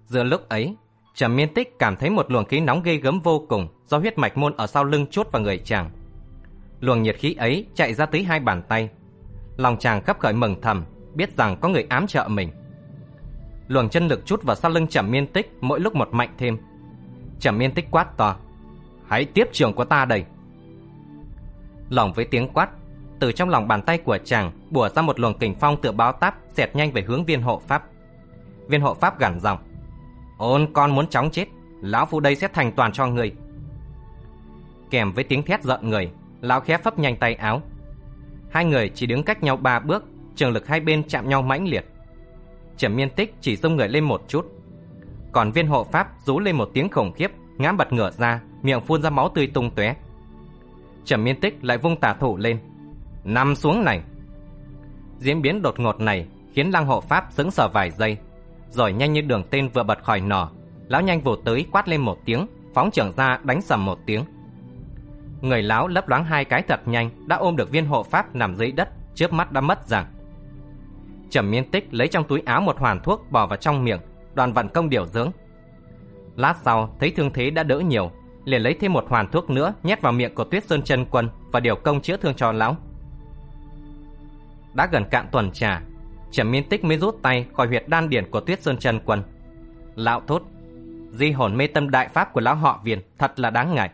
Giữa lúc ấy, Trầm miên tích cảm thấy một luồng khí nóng ghê gớm vô cùng do huyết mạch môn ở sau lưng chốt vào người chàng. Luồng nhiệt khí ấy chạy ra tới hai bàn tay. Lòng chàng khắp khởi mừng thầm, biết rằng có người ám trợ mình. luồng chân lực chút vào sau lưng Trầm Miên Tích mỗi lúc một mạnh thêm. Trầm Miên Tích quát to: "Hãy tiếp trường của ta đây!" Lòng với tiếng quát, từ trong lòng bàn tay của chàng bùa ra một luồng kình phong tựa báo táp xẹt nhanh về hướng viên hộ pháp. Viên hộ pháp gằn giọng: "Ôn con muốn chóng chết, lão phu đây sẽ thành toàn cho người." Kèm với tiếng thét giận người, lão khẽ phấp nhanh tay áo. Hai người chỉ đứng cách nhau ba bước, trường lực hai bên chạm nhau mãnh liệt. Trầm Miên Tích chỉ xông người lên một chút, còn viên hộ pháp rú lên một tiếng khủng khiếp, ngã bật ngửa ra, miệng phun ra máu tươi tung tóe. Trầm Miên Tích lại vung tà thủ lên, nằm xuống này. Diễn biến đột ngột này khiến Lăng hộ pháp sững sờ vài giây, rồi nhanh như đường tên vừa bật khỏi nỏ, lão nhanh vụt tới quát lên một tiếng, phóng trưởng ra đánh sầm một tiếng. Người lão lấp loáng hai cái thật nhanh đã ôm được viên hộ pháp nằm dưới đất, trước mắt đã mất rằng. Trầm Miên Tích lấy trong túi áo một hoàn thuốc bỏ vào trong miệng, đoàn vận công điều dưỡng. Lát sau thấy thương thế đã đỡ nhiều, liền lấy thêm một hoàn thuốc nữa nhét vào miệng của Tuyết Sơn chân quân và điều công chữa thương cho lão. Đã gần cạn tuần trà, Trầm Miên Tích mới rút tay khỏi huyệt đan điển của Tuyết Sơn chân quân. Lão thốt, di hồn mê tâm đại pháp của lão họ viền thật là đáng ngại.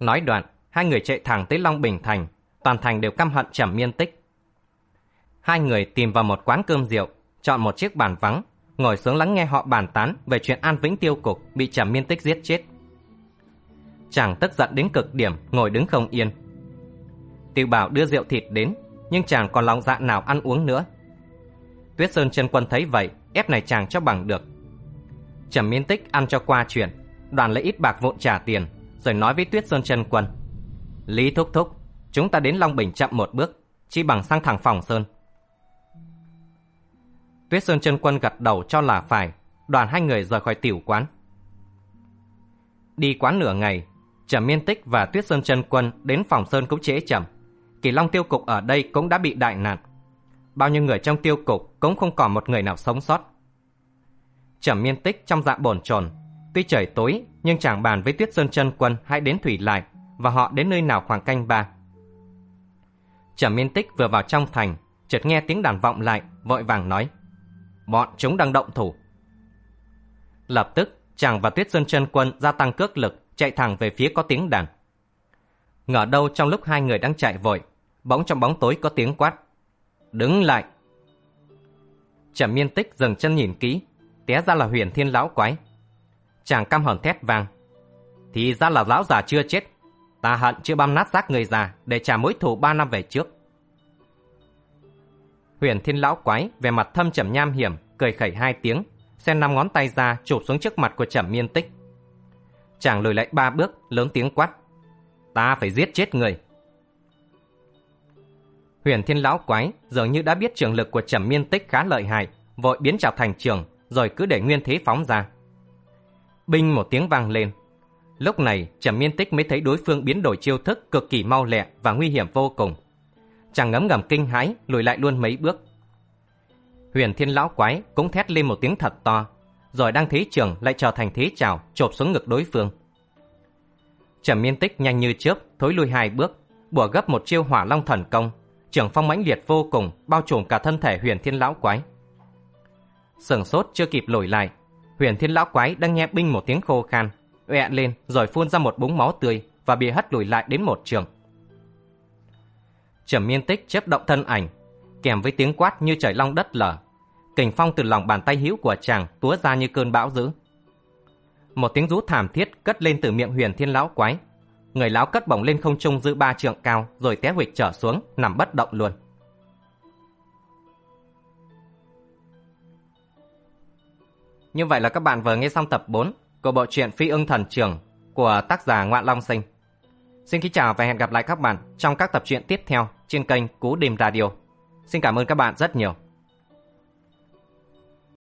Nói đoạn, hai người chạy thẳng tới Long Bình Thành, toàn thành đều căm hận Trầm Miên Tích. Hai người tìm vào một quán cơm rượu, chọn một chiếc bàn vắng, ngồi xuống lắng nghe họ bàn tán về chuyện An Vĩnh Tiêu Cục bị Trầm Miên Tích giết chết. Chàng tức giận đến cực điểm, ngồi đứng không yên. Tiêu Bảo đưa rượu thịt đến, nhưng chàng còn lòng dạ nào ăn uống nữa. Tuyết Sơn chân quân thấy vậy, ép này chàng cho bằng được. Trầm Miên Tích ăn cho qua chuyện, đoàn lấy ít bạc vụn trả tiền, rồi nói với Tuyết Sơn Trân quân. Lý thúc thúc, chúng ta đến Long Bình chậm một bước, chi bằng sang thẳng phòng Sơn. Tuyết Sơn Trân quân gật đầu cho là phải, đoàn hai người rời khỏi tiểu quán. Đi quán nửa ngày, Trầm Miên Tích và Tuyết Sơn Trân quân đến phòng Sơn cũng trễ chậm. Kỳ Long tiêu cục ở đây cũng đã bị đại nạn. Bao nhiêu người trong tiêu cục cũng không còn một người nào sống sót. Trầm Miên Tích trong dạng bồn chồn, tuy trời tối nhưng chàng bàn với Tuyết Sơn chân quân hãy đến thủy lại và họ đến nơi nào khoảng canh ba. Trầm Miên Tích vừa vào trong thành, chợt nghe tiếng đàn vọng lại, vội vàng nói: bọn chúng đang động thủ. Lập tức, chàng và Tuyết Sơn chân quân gia tăng cước lực, chạy thẳng về phía có tiếng đàn. Ngờ đâu trong lúc hai người đang chạy vội, bỗng trong bóng tối có tiếng quát. Đứng lại! Trầm miên tích dừng chân nhìn kỹ, té ra là huyền thiên lão quái. Chàng căm hờn thét vang. Thì ra là lão già chưa chết. Ta hận chưa băm nát xác người già để trả mối thù ba năm về trước. Huyền thiên lão quái về mặt thâm trầm nham hiểm, cười khẩy hai tiếng, xen năm ngón tay ra chụp xuống trước mặt của trầm miên tích. Chàng lùi lại ba bước, lớn tiếng quát. Ta phải giết chết người. Huyền thiên lão quái dường như đã biết trường lực của trầm miên tích khá lợi hại, vội biến trào thành trường, rồi cứ để nguyên thế phóng ra. Binh một tiếng vang lên. Lúc này, trầm miên tích mới thấy đối phương biến đổi chiêu thức cực kỳ mau lẹ và nguy hiểm vô cùng chàng ngấm ngầm kinh hãi lùi lại luôn mấy bước. Huyền Thiên lão quái cũng thét lên một tiếng thật to, rồi đang thế trường lại trở thành thế trào chộp xuống ngực đối phương. Trầm Miên Tích nhanh như chớp thối lui hai bước, bùa gấp một chiêu hỏa long thần công, trường phong mãnh liệt vô cùng bao trùm cả thân thể Huyền Thiên lão quái. Sừng sốt chưa kịp lùi lại, Huyền Thiên lão quái đang nghe binh một tiếng khô khan, oẹ lên rồi phun ra một búng máu tươi và bị hất lùi lại đến một trường. Trầm miên tích chớp động thân ảnh, kèm với tiếng quát như trời long đất lở. Kình phong từ lòng bàn tay hữu của chàng túa ra như cơn bão dữ. Một tiếng rú thảm thiết cất lên từ miệng huyền thiên lão quái. Người lão cất bổng lên không trung giữ ba trượng cao rồi té huỵch trở xuống, nằm bất động luôn. Như vậy là các bạn vừa nghe xong tập 4 của bộ truyện Phi ưng thần trường của tác giả Ngoạn Long Sinh. Xin kính chào và hẹn gặp lại các bạn trong các tập truyện tiếp theo trên kênh Cú Đêm Radio. Xin cảm ơn các bạn rất nhiều.